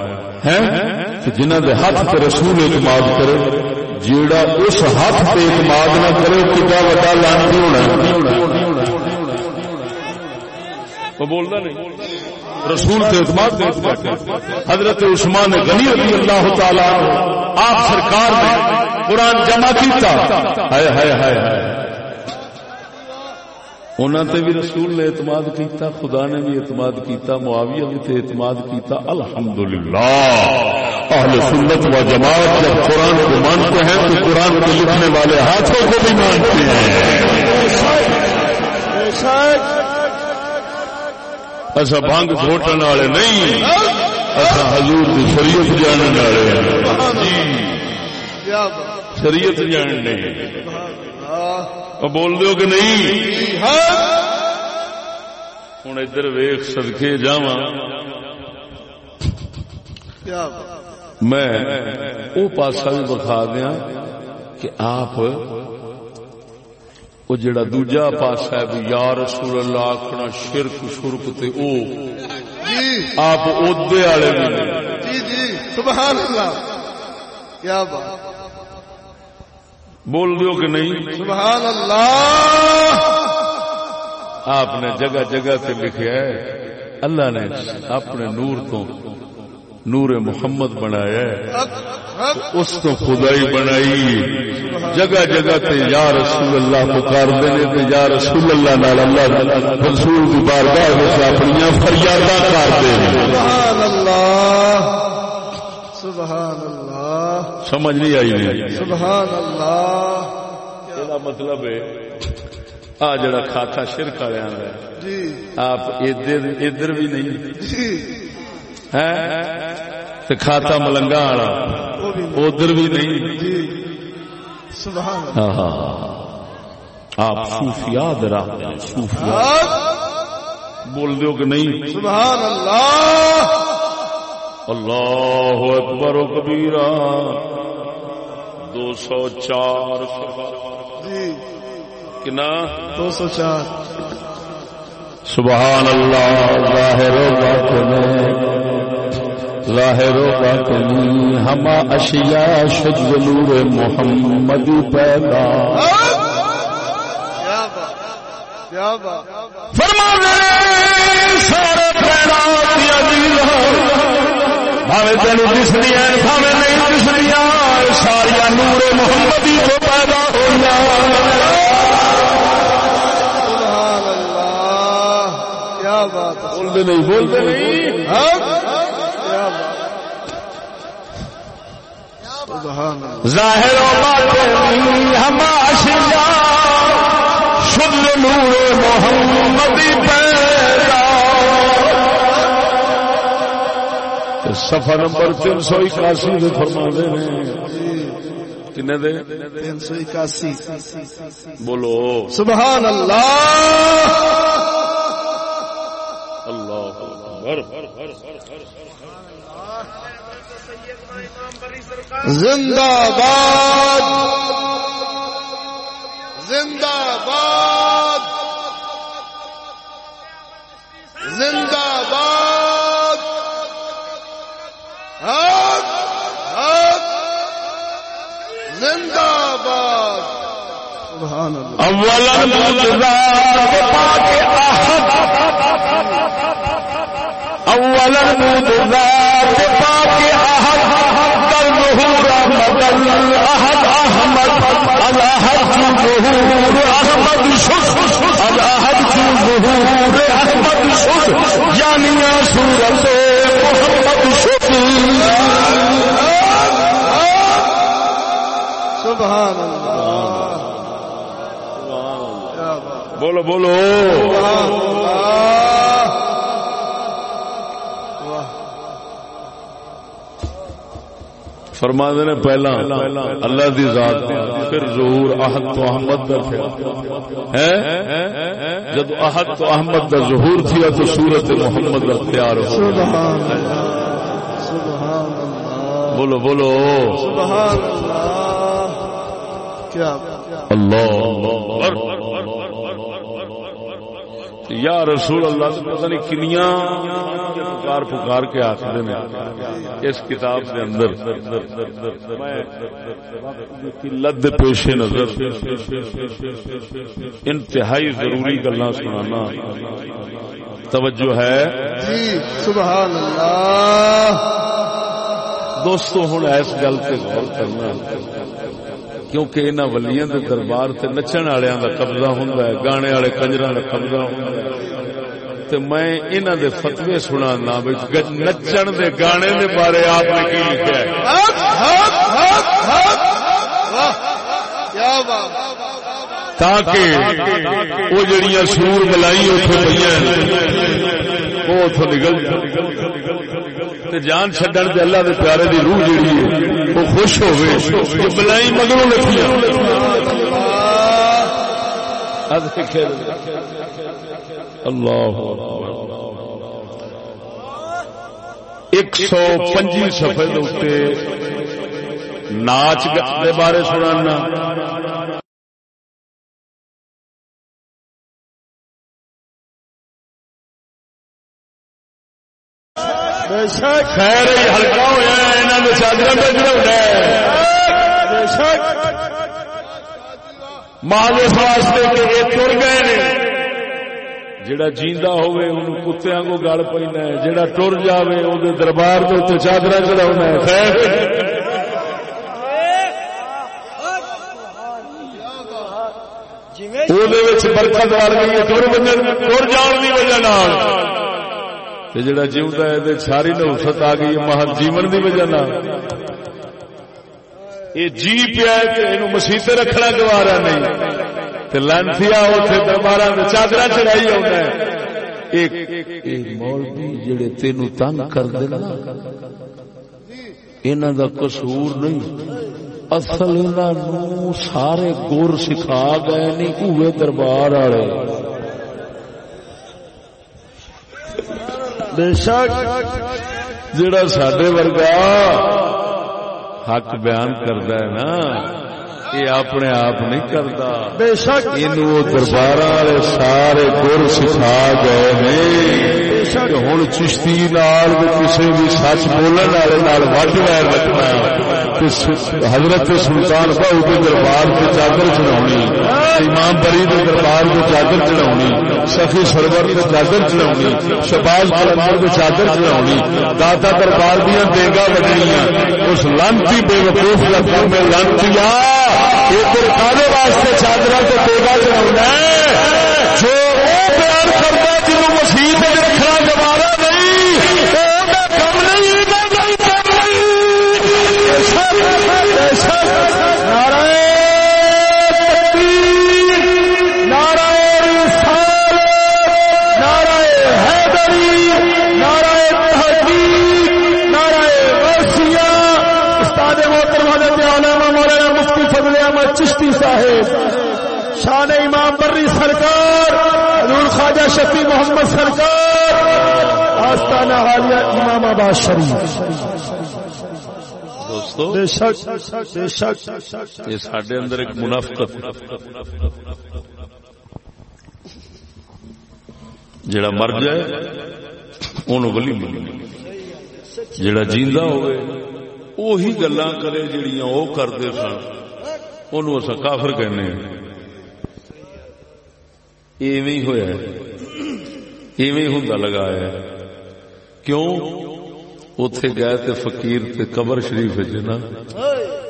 Speaker 1: ہے۔ جنہ دے ہاتھ تے رسول اعتماد کرے جیڑا اس ہاتھ تے اعتماد نہ کرے کتا وڈا لانتی ہونا۔ بولدا نہیں۔ رسول تے اعتماد تے اعتماد حضرت عثمان غنی رضی اللہ تعالی آپ سرکار نے قرآن جمع کیتا۔ ہائے ہائے ہائے ہائے۔ انہوں تے بھی رسول نے اعتماد کیتا خدا نے بھی اعتماد کیتا معاویہ بھی تے اعتماد کیتا الحمدللہ۔ اہل سنت و جماعت جب قرآن کو مانتے ہیں تو قرآن کو لکھنے والے ہاتھوں کو بھی مانتے ہیں۔ اچھا بھنگ گھوٹن والے نہیں اچھا حضور کی شریعت جاننے والے ہیں۔ شریعت جان نہیں بول دو کہ نہیں؟ ہوں ادھر ویخ سدکے جا میں وہ پاسا بھی بخا دیا کہ آپ وہ جڑا دوجا پاسا ہے یا رسول اللہ آخنا شرک شرک تے او۔ آپ ادے والے
Speaker 3: جی جی سبحان اللہ۔ کیا بات۔
Speaker 1: بول دیو کہ نہیں؟
Speaker 3: سبحان اللہ!
Speaker 1: آپ نے جگہ جگہ سے لکھا ہے۔ اللہ نے اپنے نور تو نور محمد بنایا ہے۔ اس تو خدائی بنائی۔ جگہ جگہ تے یا رسول اللہ پکار دینے تے یا رسول اللہ نال اللہ رسول کی بارگاہ وچ اپنی فریاداں کر دے
Speaker 3: سبحان اللہ! سبحان اللہ!
Speaker 1: سمجھ نہیں آئی نہیں
Speaker 3: سبحان اللہ
Speaker 1: یہ مطلب ہے آ جڑا کھاتا شرک والے
Speaker 3: جی۔
Speaker 1: آپ ادھر ادھر بھی نہیں۔
Speaker 3: جی۔
Speaker 1: ہے کھاتا ملنگا والا ادھر بھی نہیں۔
Speaker 3: جی۔ سبحان
Speaker 1: آپ صوفیات راہ صوفیات
Speaker 3: اللہ
Speaker 1: بول دو کہ نہیں؟
Speaker 3: سبحان اللہ
Speaker 1: اللہ اکبر و کبیرہ۔ دو سو چار
Speaker 3: جی۔
Speaker 1: کنا؟
Speaker 3: دو سو چار۔
Speaker 1: سبحان اللہ ظاہر و باطن ظاہر و باطن ہما اشیاء شد نور محمد پیدا۔ فرما بھاوے تین دسدیا بھاوے نہیں دسدیا ساریا نور محمدی تو پیدا ہونا
Speaker 3: سبحان اللہ کیا بات ہے
Speaker 1: بولتے نہیں بولتے نہیں
Speaker 3: حق کیا بات سبحان اللہ
Speaker 1: ظاہر و باطن ہم آشیا شد نور محمدی پیدا سفا نمبر تین سو اکاسی دے فرما دے کن دے؟
Speaker 3: تین سو اکاسی۔
Speaker 1: بولو۔
Speaker 3: سبحان اللہ۔
Speaker 1: اللہ
Speaker 3: زندہ باد زندہ باد زندہ باد حق حق زندہ باد سبحان اللہ۔
Speaker 1: اولا پاک احد اولا مددار پاک احد در ظهور احمد الاحد احمد الاحد ظهور احمد شد الاحد احمد یعنی صورت محمد شد
Speaker 3: سبحان اللہ.
Speaker 1: بولو بولو۔
Speaker 3: سبحان اللہ
Speaker 1: نے پہلا اللہ دی ذات پھر ظہور احد تو احمد دا پھر۔ ہے جب احد تو احمد دا ظہور تھیا تو صورت محمد دا تیار ہو
Speaker 3: سبحان اللہ. سبحان اللہ.
Speaker 1: بولو بولو۔
Speaker 3: سبحان اللہ.
Speaker 1: اللہ یا رسول اللہ پتہ نہیں کنیاں پکار پکار کے آخر اس کتاب کے اندر قلت پیش نظر انتہائی ضروری گلا سنانا توجہ ہے
Speaker 3: جی سبحان اللہ۔
Speaker 1: دوستو ہوں اس گل سے غور کرنا۔ کیونکہ انہوں ولیاں دے دربار تے نچن دا قبضہ ہوندا ہے گانے والے کنجراں دا قبضہ ہوندا ہے۔ تے میں انہاں دے فتوی سنانا وچ نچن دے گانے دے بارے آپ نے کی لکھیا ہے؟ تاکہ وہ جڑیاں سور ملائی اوتھے پਈਆਂ وہ اوتھوں نکل جان چھڈن تے اللہ دے پیارے دی روح جڑی ہے۔ وہ خوش ہوے بلائی ملائی مگروں لکھیاں اللہ ایک سو پنجی سفے ناچ دے بارے سنانا۔ خیر ہلکا ہوا یہاں نے چادر بجنا ہوتا ماں اس واسطے کہ یہ تر گئے نے۔ جڑا جیندا ہوئے انہوں کتیاں کو گل پینا ہے۔ جڑا ٹر جاوے او دے دربار دے تے چادر چڑھاونا ہے۔ خیر۔ او دے وچ برکت وال گئی ٹر وجن ٹر جان دی وجہ نال۔ تے جڑا جیوندا ہے تے ساری نوست آ گئی ہے جیون دی وجہ نال۔ یہ جی پیا ہے تے اینو رکھنا گوارا نہیں۔ تے لانتیا اوتھے درباراں تے چادر چڑھائی ہوندا ہے۔ ایک مولوی جڑے تینو تنگ کر دے نا انہاں دا قصور نہیں۔ اصل انہاں نو سارے گر سکھا گئے نہیں اوے دربار والے۔
Speaker 3: بے شک
Speaker 1: جڑا سڈے ورگا حق بیان کرتا ہے نا یہ اپنے آپ نہیں کرتا۔
Speaker 3: بے شک۔
Speaker 1: اینو دربار والے سارے گر سکھا گئے نے ہوں چشتی نال کسی بھی سچ بولن والے نال وڈ ویر رکھنا حضرت سلطان بہو کے دربار سے چادر چڑھاونی امام بری کے دربار سے چادر چڑھاونی سخی سرور کے چادر چڑھاونی شباز کلندر کے چادر چڑھاونی داتا دربار دیا دیگا بجنیاں اس لانتی بے وقوف کا کام ہے لانتیا ادھر کالے واسطے چادر تو دیگا چڑھاونا بے شک بے شک، یہ سڈے اندر ایک منافقت جڑا مر جائے، اونوں ولی ملنی جڑا جیندا ہوئے وہی گلاں کرے جڑیاں او کردے سن۔ اونوں اسا کافر کہنے ہیں۔ ایویں ہویا ہے۔ ایویں ہی ہوندا لگا ہے۔ کیوں؟ اتے گئے تے فقیر تے قبر شریف وچ نا۔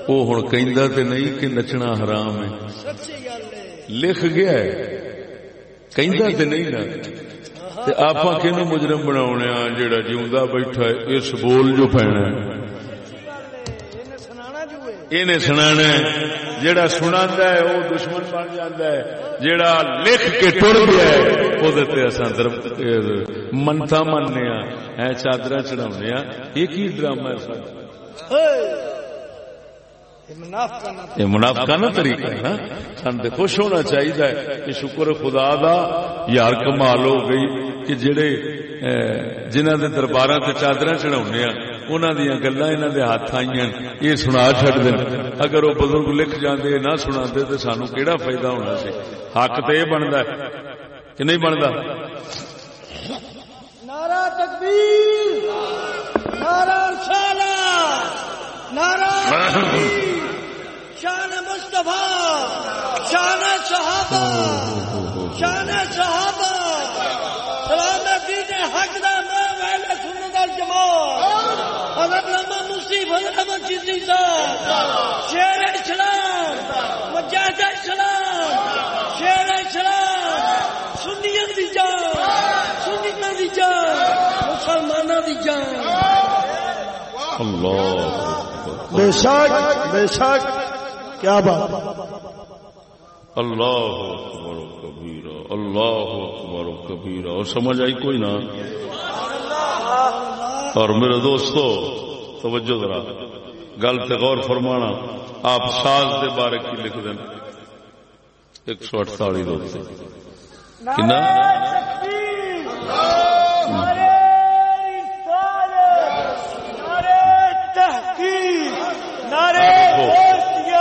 Speaker 1: وہ کہندا تے نہیں کہ نچنا حرام ہے۔ لکھ گیا ہے۔ کہندا تے نہیں نا۔ تے آپاں کینو مجرم بناونے آ جیڑا جیوندا بیٹھا ہے اس بول جو پینا ہے۔ سنانا ہے۔ جیڑا سناندا ہے وہ دشمن بن جاندا ہے۔ جیڑا لکھ کے ٹر گیا ہے وہ تے اساں در منتا مننے چڑھاونے یہ کی ڈرامہ ہے سارا یہ منافقانہ طریقہ ہے نا سن تے خوش ہونا چاہیے کہ شکر خدا دا یار کمال ہو گئی کہ جڑے جنہ دے درباراں تے چادراں چڑھاونے انہاں دیاں گلاں انہاں دے ہاتھ آئیاں یہ سنا چھڈ دین اگر وہ بزرگ لکھ جاندے نہ سناندے تے سانو کیڑا فائدہ ہونا سی حق تے یہ بندا ہے کہ نہیں بندا
Speaker 2: نعرہ تکبیر نعرہ رسالہ نعرہ شان مصطفیٰ شان صحابہ شان صحابہ سلام دین حق دا میں ویلے سننے دا جماعت حضرت لما مصیب حضرت احمد چیزی صاحب شیر اسلام مجاہد اسلام شیر اسلام سنیت دی جان سنیت دی جان مسلمانوں دی جان۔
Speaker 1: اللہ۔
Speaker 3: بے شک بے شک کیا بات؟
Speaker 1: اللہ اکبر و کبیرہ اللہ اکبر و کبیرہ۔ اور سمجھ آئی کوئی نہ اور میرے دوستو، توجہ ذرا، گل تے غور فرمانا، آپ ساز دے بارے کی لکھ دیں ایک سو اٹتالی دوتے کنا؟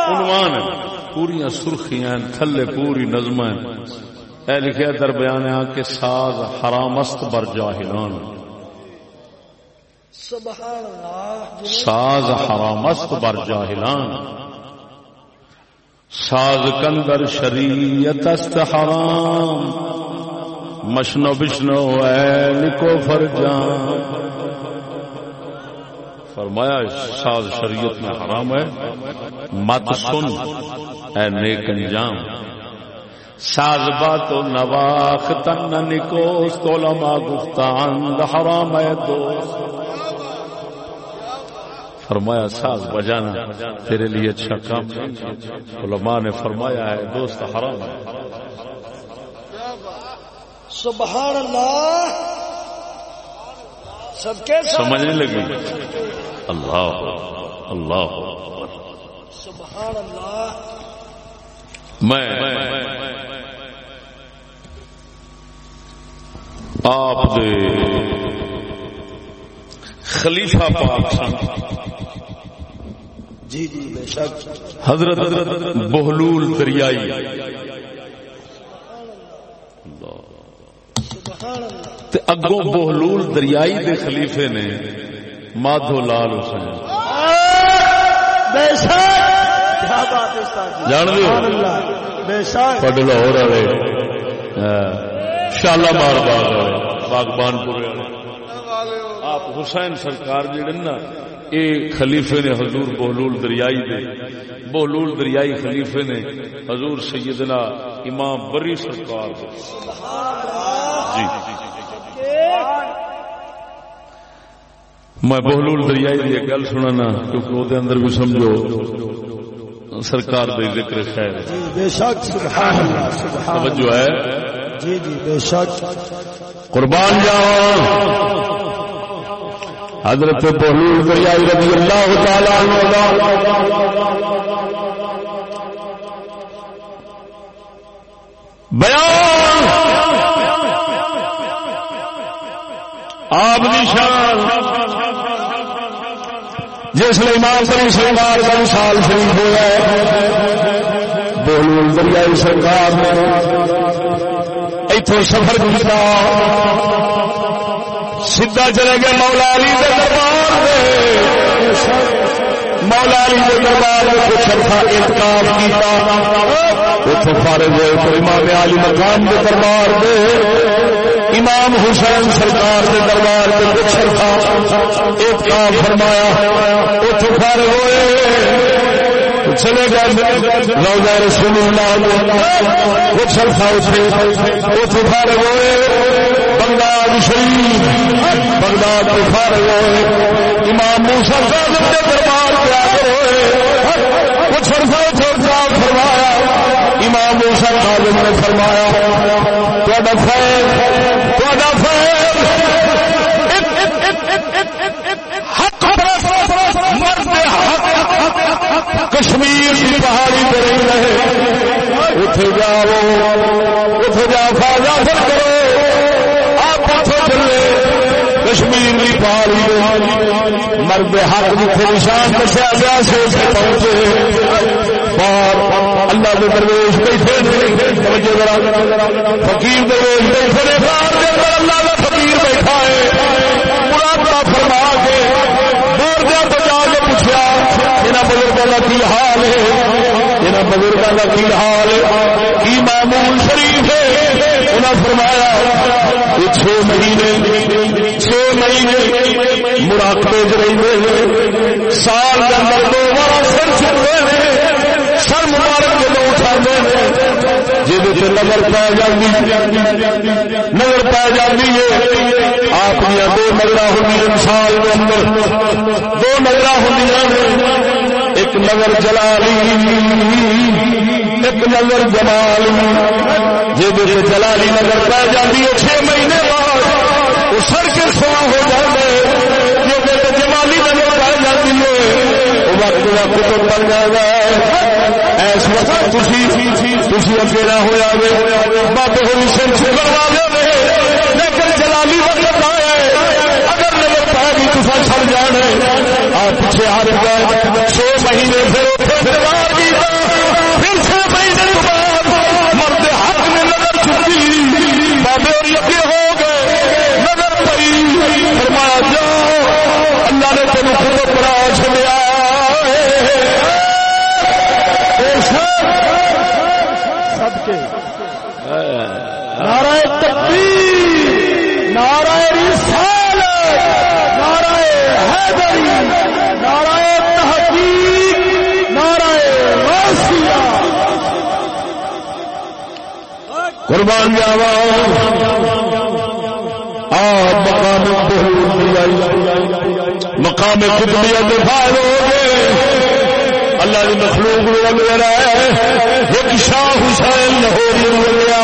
Speaker 1: عنوان ہے پوریا سرخیاں تھلے پوری نظم اے لکھیا در بیان ہے کہ ساز حرامست بر جاہلان۔
Speaker 2: سبحان اللہ۔
Speaker 1: ساز حرامست بر جاہلان۔ ساز کندر شریعت است حرام۔ مشنو بشنو اے نکو فرجان فرمایا، ساز شریعت میں حرام ہے۔ مت سن، اے نیک انجام۔ ساز بات و نواخ تن نکوست، علماء گفتان حرام ہے دوست۔ فرمایا ساز بجانا تیرے لیے اچھا کام علماء نے فرمایا ہے دوست حرام ہے۔
Speaker 2: سبحان اللہ۔ سب کے ساتھ
Speaker 1: سمجھ نہیں لگی؟ اللہ اللہ
Speaker 2: سبحان اللہ۔
Speaker 1: میں آپ دے خلیفہ پاک سن۔
Speaker 3: جی جی بے شک۔
Speaker 1: حضرت بہلول دریائی۔ تے اگوں بہلول دریائی دے خلیفے نے مادھو لال حسین۔
Speaker 3: بے شک۔ کیا بات ہے استاد جی؟
Speaker 1: جان
Speaker 3: بے شک۔
Speaker 1: لاہور والے۔ ہاں، شالامار باغ والے باغبان پور والے۔ آپ حسین سرکار جڑے نا اے خلیفے نے حضور بہلول دریائی دے۔ بہلول دریائی خلیفے نے حضور سیدنا امام بری سرکار دے۔ جی۔ میں بہلول دریائی دی گل سننا کیونکہ وہ اندر بھی سمجھو سرکار دے ذکر خیر۔
Speaker 3: جی بے شک سبحان اللہ سبحان اللہ
Speaker 1: توجہ ہے؟
Speaker 3: جی جی بے شک۔
Speaker 1: قربان جاؤ۔ حضرت بہلول دریائی رضی اللہ تعالی عنہ بیان۔ آپ کی شان۔ جس نے امام بری سرکار کا مثال شریف ہوا ہے بہلول دریائی سرکار نے۔ اتو سفر کیا سیدا چلے گئے مولا علی کے دربار دے۔ مولا علی کے دربار میں کچھ عرصہ انتقام کیا اتو فارغ ہوئے تو امام علی مقام کے دربار دے۔ امام حسین سرکار کے دربار میں کچھ عرصہ انتقام فرمایا۔ اتو فارغ ہوئے۔ چلے گئے۔ روزہ رسول اللہ۔ کچھ عرصہ اٹھے اتو فارغ ہوئے۔ بغداد شریف، بغداد کے فارغ ہوئے، امام موسا کاظم کے دربار پہ آگے ہوئے۔ کچھ عرصہ چھوڑا فرمایا، امام موسا کاظم نے فرمایا تھوڑا فیض تھوڑا فیض. حق مرد حق کشمیر کی پہاڑی پہ نہیں رہے اٹھ جاؤ اٹھ جا فاضا پھر کشمیر مرد حق نشان دسیا گیا سے پہنچے۔ اللہ کے درویش بیٹھے توجہ ذرا۔ فقیر درویش بیٹھے نے اندر اللہ کا فقیر بیٹھا ہے۔ مراقبہ فرما کے دور دیا کے پوچھا یہاں بزرگوں کا کی حال ہے؟ یہاں بزرگوں کا کی حال کی معمول شریف ہے انہیں فرمایا چھ مہینے چھ مہینے مراقبے چ رہتے سال کے اندر دو بار سر چکتے ہیں، سر مبارک جب اٹھا جی نظر پی جاتی نظر پی جاتی ہے، آپ دو نظر ہوں سال کے اندر، دو نظر ہوں ایک نظر جلالی، ایک نظر جمالی۔ جی جلالی نظر پی جاتی ہے، چھ مہینے بعد وہ سر کے سوا ہو جاتے جو جمالی نظر پی جاتی ہے، وہ وقت وقت تو بن جائے ایس وقت تھی اکیلا ہوا بابے ہوئی سر چکر والے لیکن جلالی وقت نظر چڑ گی جانے آپ پیچھے ہار گئے سو مہینے پھر پھر قربان جاوا مقام مقام دفاع ہو گئے۔ اللہ کی مخلوق وغیرہ ایک شاہ حسین لاہوری وغیرہ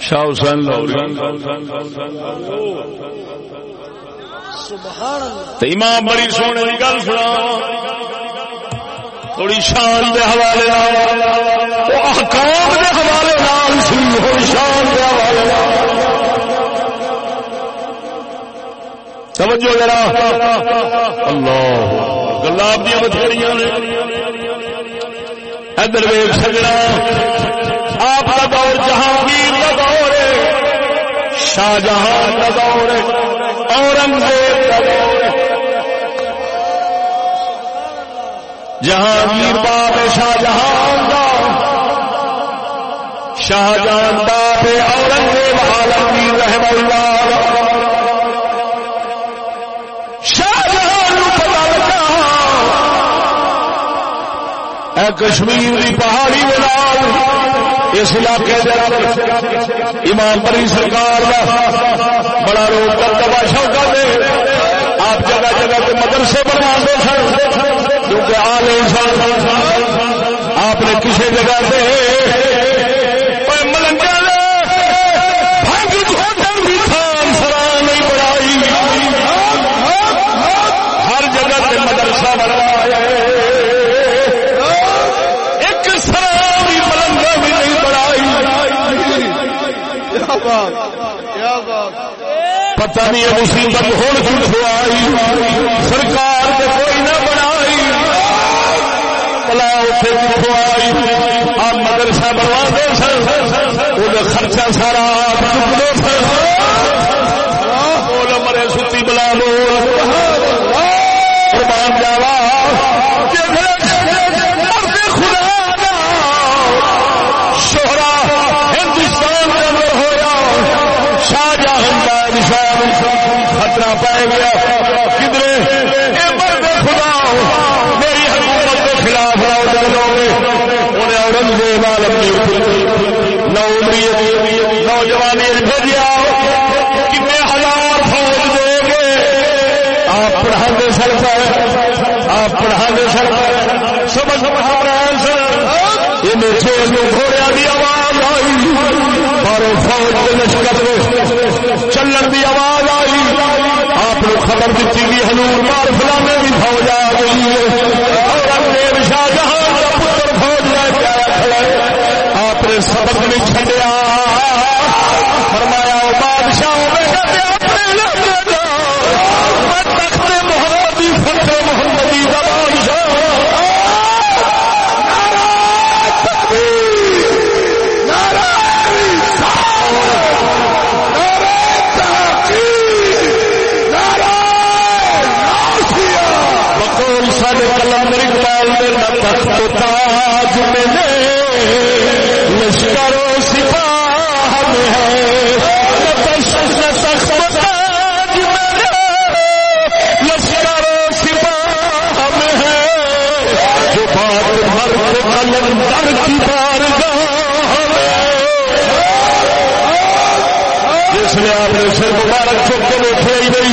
Speaker 1: شاہ حسین
Speaker 3: اللہ
Speaker 1: امام بڑی سونے کی گل سنا تھوڑی شان دے حوالے احکام دے حوالے نال شان دے حوالے سمجھو ذرا۔ اللہ، گلاب دیا بتھیڑیاں ادر ویب سجنا آپ کا دور جہانگیر کا دور ہے۔ شاہ جہاں کا دور ہے۔ اورنگزیب کا دور باپ شاہ جہان دا، شاہ جہان باپ اورنگزیب عالمگیر رحم اللہ کشمیر پہاڑی بلال اس علاقے امام پری سرکار بڑا روپ کا تباشا دے۔ آپ جگہ جگہ کے مدرسے بنا دے سن۔ کیونکہ آل انسان، آپ نے کسی جگہ سے پتہ نہیں یہ مصیبت ہوں کیوں آئی؟ سرکار تو کوئی نہ بنائی۔ پلا اتنے کیوں آئی؟ آپ مدرسہ بنوا دے سن۔ خرچہ سارا آپ کلندر میں جس نے آپ نے سر مبارک چوک کے بیٹھے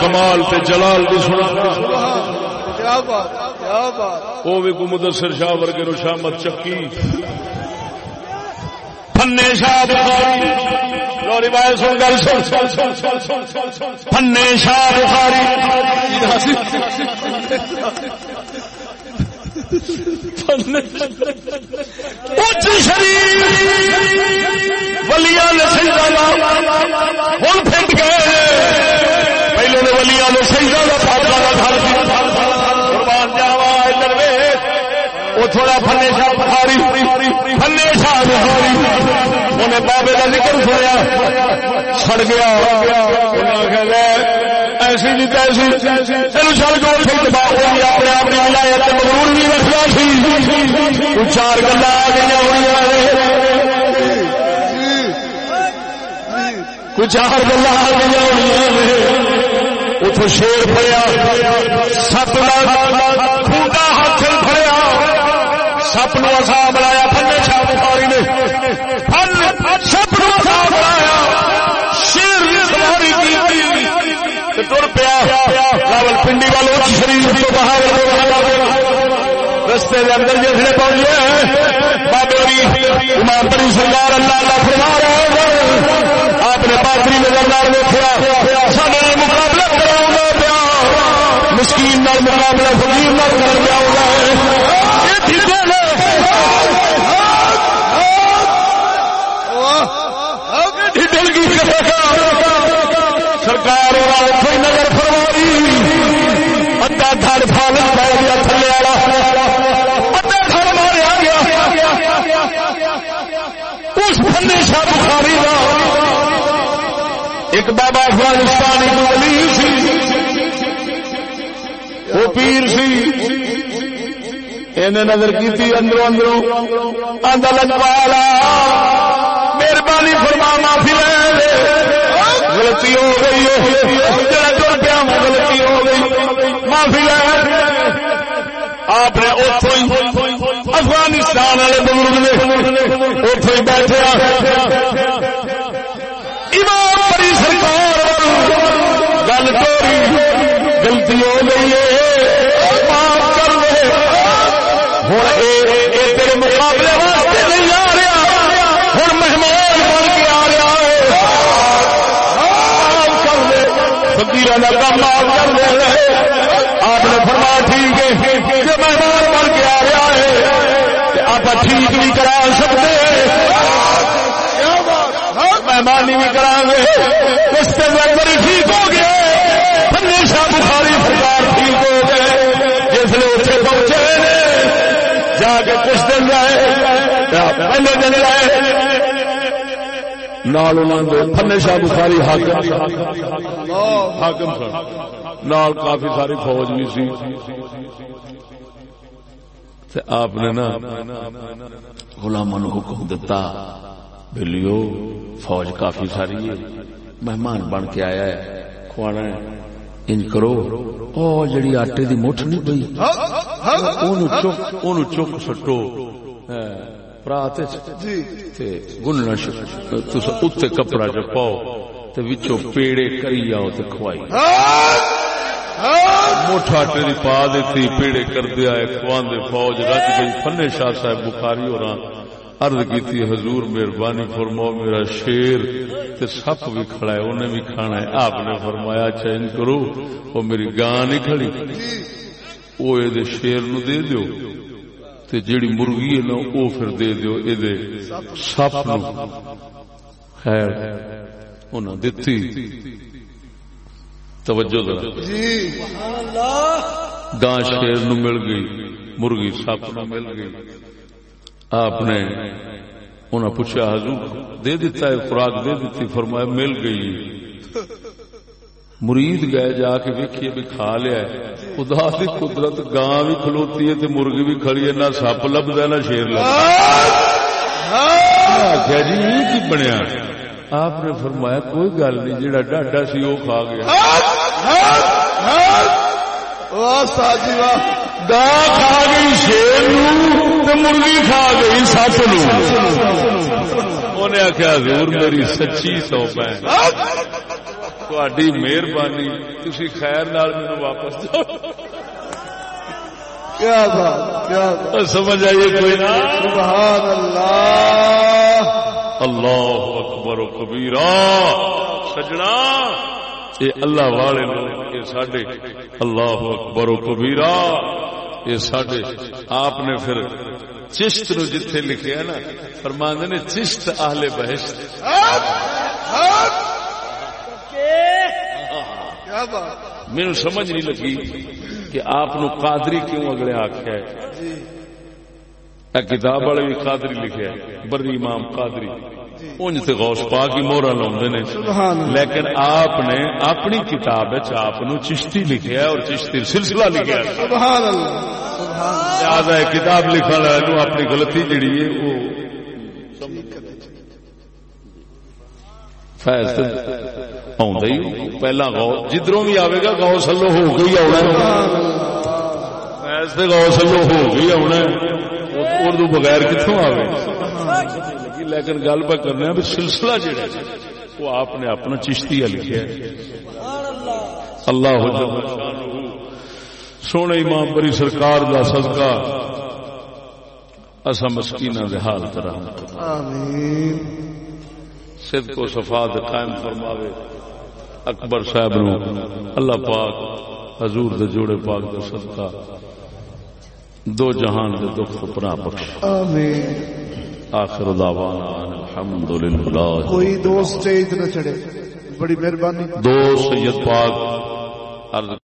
Speaker 1: کمال تے جلال دی سنا وہ بھی کو مدثر شاہ ورگے نو شامت چکی۔ فنے شاہ بخاری۔ لو روایت سن گل سن۔ فنے شاہ بخاری۔ اچ شریف ولیاں نے سجدہ ہن پھٹ گئے۔ پہلے نے ولیاں نے سجدہ دا قربان جاوا، ادھر وہ تھوڑا فنے شاہ بخاری فنے شاہ بخاری انہیں بابے کا ذکر سنیا۔ سڑ گیا۔ ایسی جی تیسی تین سال اپنے آپ کی ولایت مغرور بھی رکھنا سی۔ چار گلا آ گئی ہوئی کچھ چار گلا آ گئی ہوئی اتو شیر پڑیا سپ کھوٹا ہاتھ پڑیا سپ نو اصا بنایا پنے شاہ بخاری نے۔ سپ نو اصا بنایا۔ شیر کی سواری کی تر پیا، راول پنڈی والوں شریف تو باہر رستے کے اندر جسے پہنچے بابے امام بڑی سرکار اللہ اللہ فرما رہے آپ نے پاتری نظر دیکھا سارے مقابلہ مسکین نال مقابلہ فقیر نال کر گیا ہوگا۔ سرکار نظر فرمائی۔ ادا دھڑ پھل گیا تھلے والا۔ ادا دھڑ ماریا گیا۔ اس فنے شاہ بخاری کا ایک بابا افغانستان ایک ولی سی۔ وہ پیر سی. انہیں نظر کی اندروں اندروں. آدھا لجوالا مہربانی فرما معافی لے. غلطی ہو گئی جڑا تر پیا غلطی ہو گئی. معافی لے. آپ نے افغانستان والے بزرگ نے اتو ہی بیٹھے فکیر کا معاف کر دے آپ نے فرما ٹھیک ہے کہ مہمان بن کے آ رہا ہے۔ آپ ٹھیک نہیں کرا سکتے۔ مہمانی بھی کرا گے۔ اس کے بڑی ٹھیک ہو گئے۔ ہمیشہ بخاری سرکار ٹھیک ہو گئے۔ جس نے اتنے پہنچے۔ جا کے کچھ دن جائے پہلے دن جائے نال فنے شاہ بخاری حاکم۔ حاکم سن نال کافی ساری فوج بھی سی۔ آپ نے نا غلاموں حکم دتا بلیو فوج کافی ساری ہے مہمان بن کے آیا ہے کھوانا ہے۔ انج کرو او جڑی آٹے دی مٹھ نہیں پئی اونوں چک اونوں چک سٹو۔ پرات تے گننا تس اتنے کپڑا چ پاؤ۔ تے وچوں پیڑے کری آؤ تے کھوائی مٹھ آٹے دی پا دیتی پیڑے کر دیا کھواندے فوج رج گئی۔ فنے شاہ صاحب بخاری اور عرض کیتی حضور مہربانی فرماؤ میرا شیر تے سپ بھی کھڑا ہے انہیں بھی کھانا ہے۔ آپ نے فرمایا چینج کرو وہ میری گاں نہیں کھڑی۔ وہ یہ شیر نو دے دیو۔ تے جیڑی مرغی ہے نا وہ پھر دے دیو اے سپ نو۔ خیر۔ انہاں دتی توجہ ذرا۔ گاں شیر نو مل گئی مرغی سپ نو مل گئی۔ آپ نے انہیں پوچھا حضور دے دیتا ہے خوراک دے دیتی؟ فرمایا مل گئی۔ مرید گئے جا کے ویکھیے بھی کھا لیا ہے۔ خدا کی قدرت گاں بھی کھلوتی ہے تے مرغی بھی کھڑی ہے نہ سپ لبدا نہ شیر لبدا۔ جی یہ کی بنیا آپ نے فرمایا کوئی گل نہیں جڑا ڈاڈا سی وہ کھا گیا۔ گاں کھا گئی شیر مرغی کھا گئی سپ نو۔ انہیں آخیا حضور میری سچی سو پہ تھوڑی مہربانی تھی خیر نال مینو واپس جاؤ۔
Speaker 3: کیا بات کیا بات۔
Speaker 1: سمجھ آئیے کوئی؟ نہ
Speaker 3: سبحان اللہ۔
Speaker 1: اللہ اکبر و کبیرا سجنا۔ یہ اللہ والے یہ ساڈے اللہ اکبر و کبیرا یہ ساڈے آپ نے پھر چشت نو جتھے لکھے ہے نا فرماندے نے چشت اہل بہشت۔ مینو سمجھ نہیں لگی کہ آپ نو قادری کیوں اگلے آخیا ہے۔ کتاب والے بھی قادری لکھیا ہے بری امام قادری۔ انج تے غوث پاک ہی مورا لاؤندے نے۔
Speaker 3: اللہ۔
Speaker 1: لیکن آپ نے اپنی کتاب آپ نو چشتی لکھیا اور چشتی سلسلہ لکھیا ہے۔
Speaker 3: سبحان اللہ۔ سبحان
Speaker 1: لہذا ہے کتاب لکھن والے نو اپنی غلطی جڑی ہے وہ فیض تے آوندا ہی پہلا غو جدروں بھی آوے گا غو سلو ہو گئی آونا ہے۔ فیض تے غو سلو ہو گئی آونا ہے۔ اردو بغیر کتوں آوے۔ لیکن گل پہ بھی سلسلہ جڑا ہے وہ آپ نے اپنا چشتیہ لکھیا ہے۔ اللہ سونے امام بری سرکار دا صدقہ۔ اسا مسکینہ دے حال رحمت
Speaker 3: آمین۔
Speaker 1: صدق و صفات قائم فرماوے۔ اکبر صاحب نو اللہ پاک حضور دے جوڑے پاک دا صدقہ۔ دو جہان دے دکھ تو پناہ بخش۔
Speaker 3: آمین۔
Speaker 1: آخر دعوانا ان الحمدللہ۔
Speaker 3: کوئی دوست اسٹیج نہ چڑھے۔ بڑی مہربانی۔
Speaker 1: دو سید پاک۔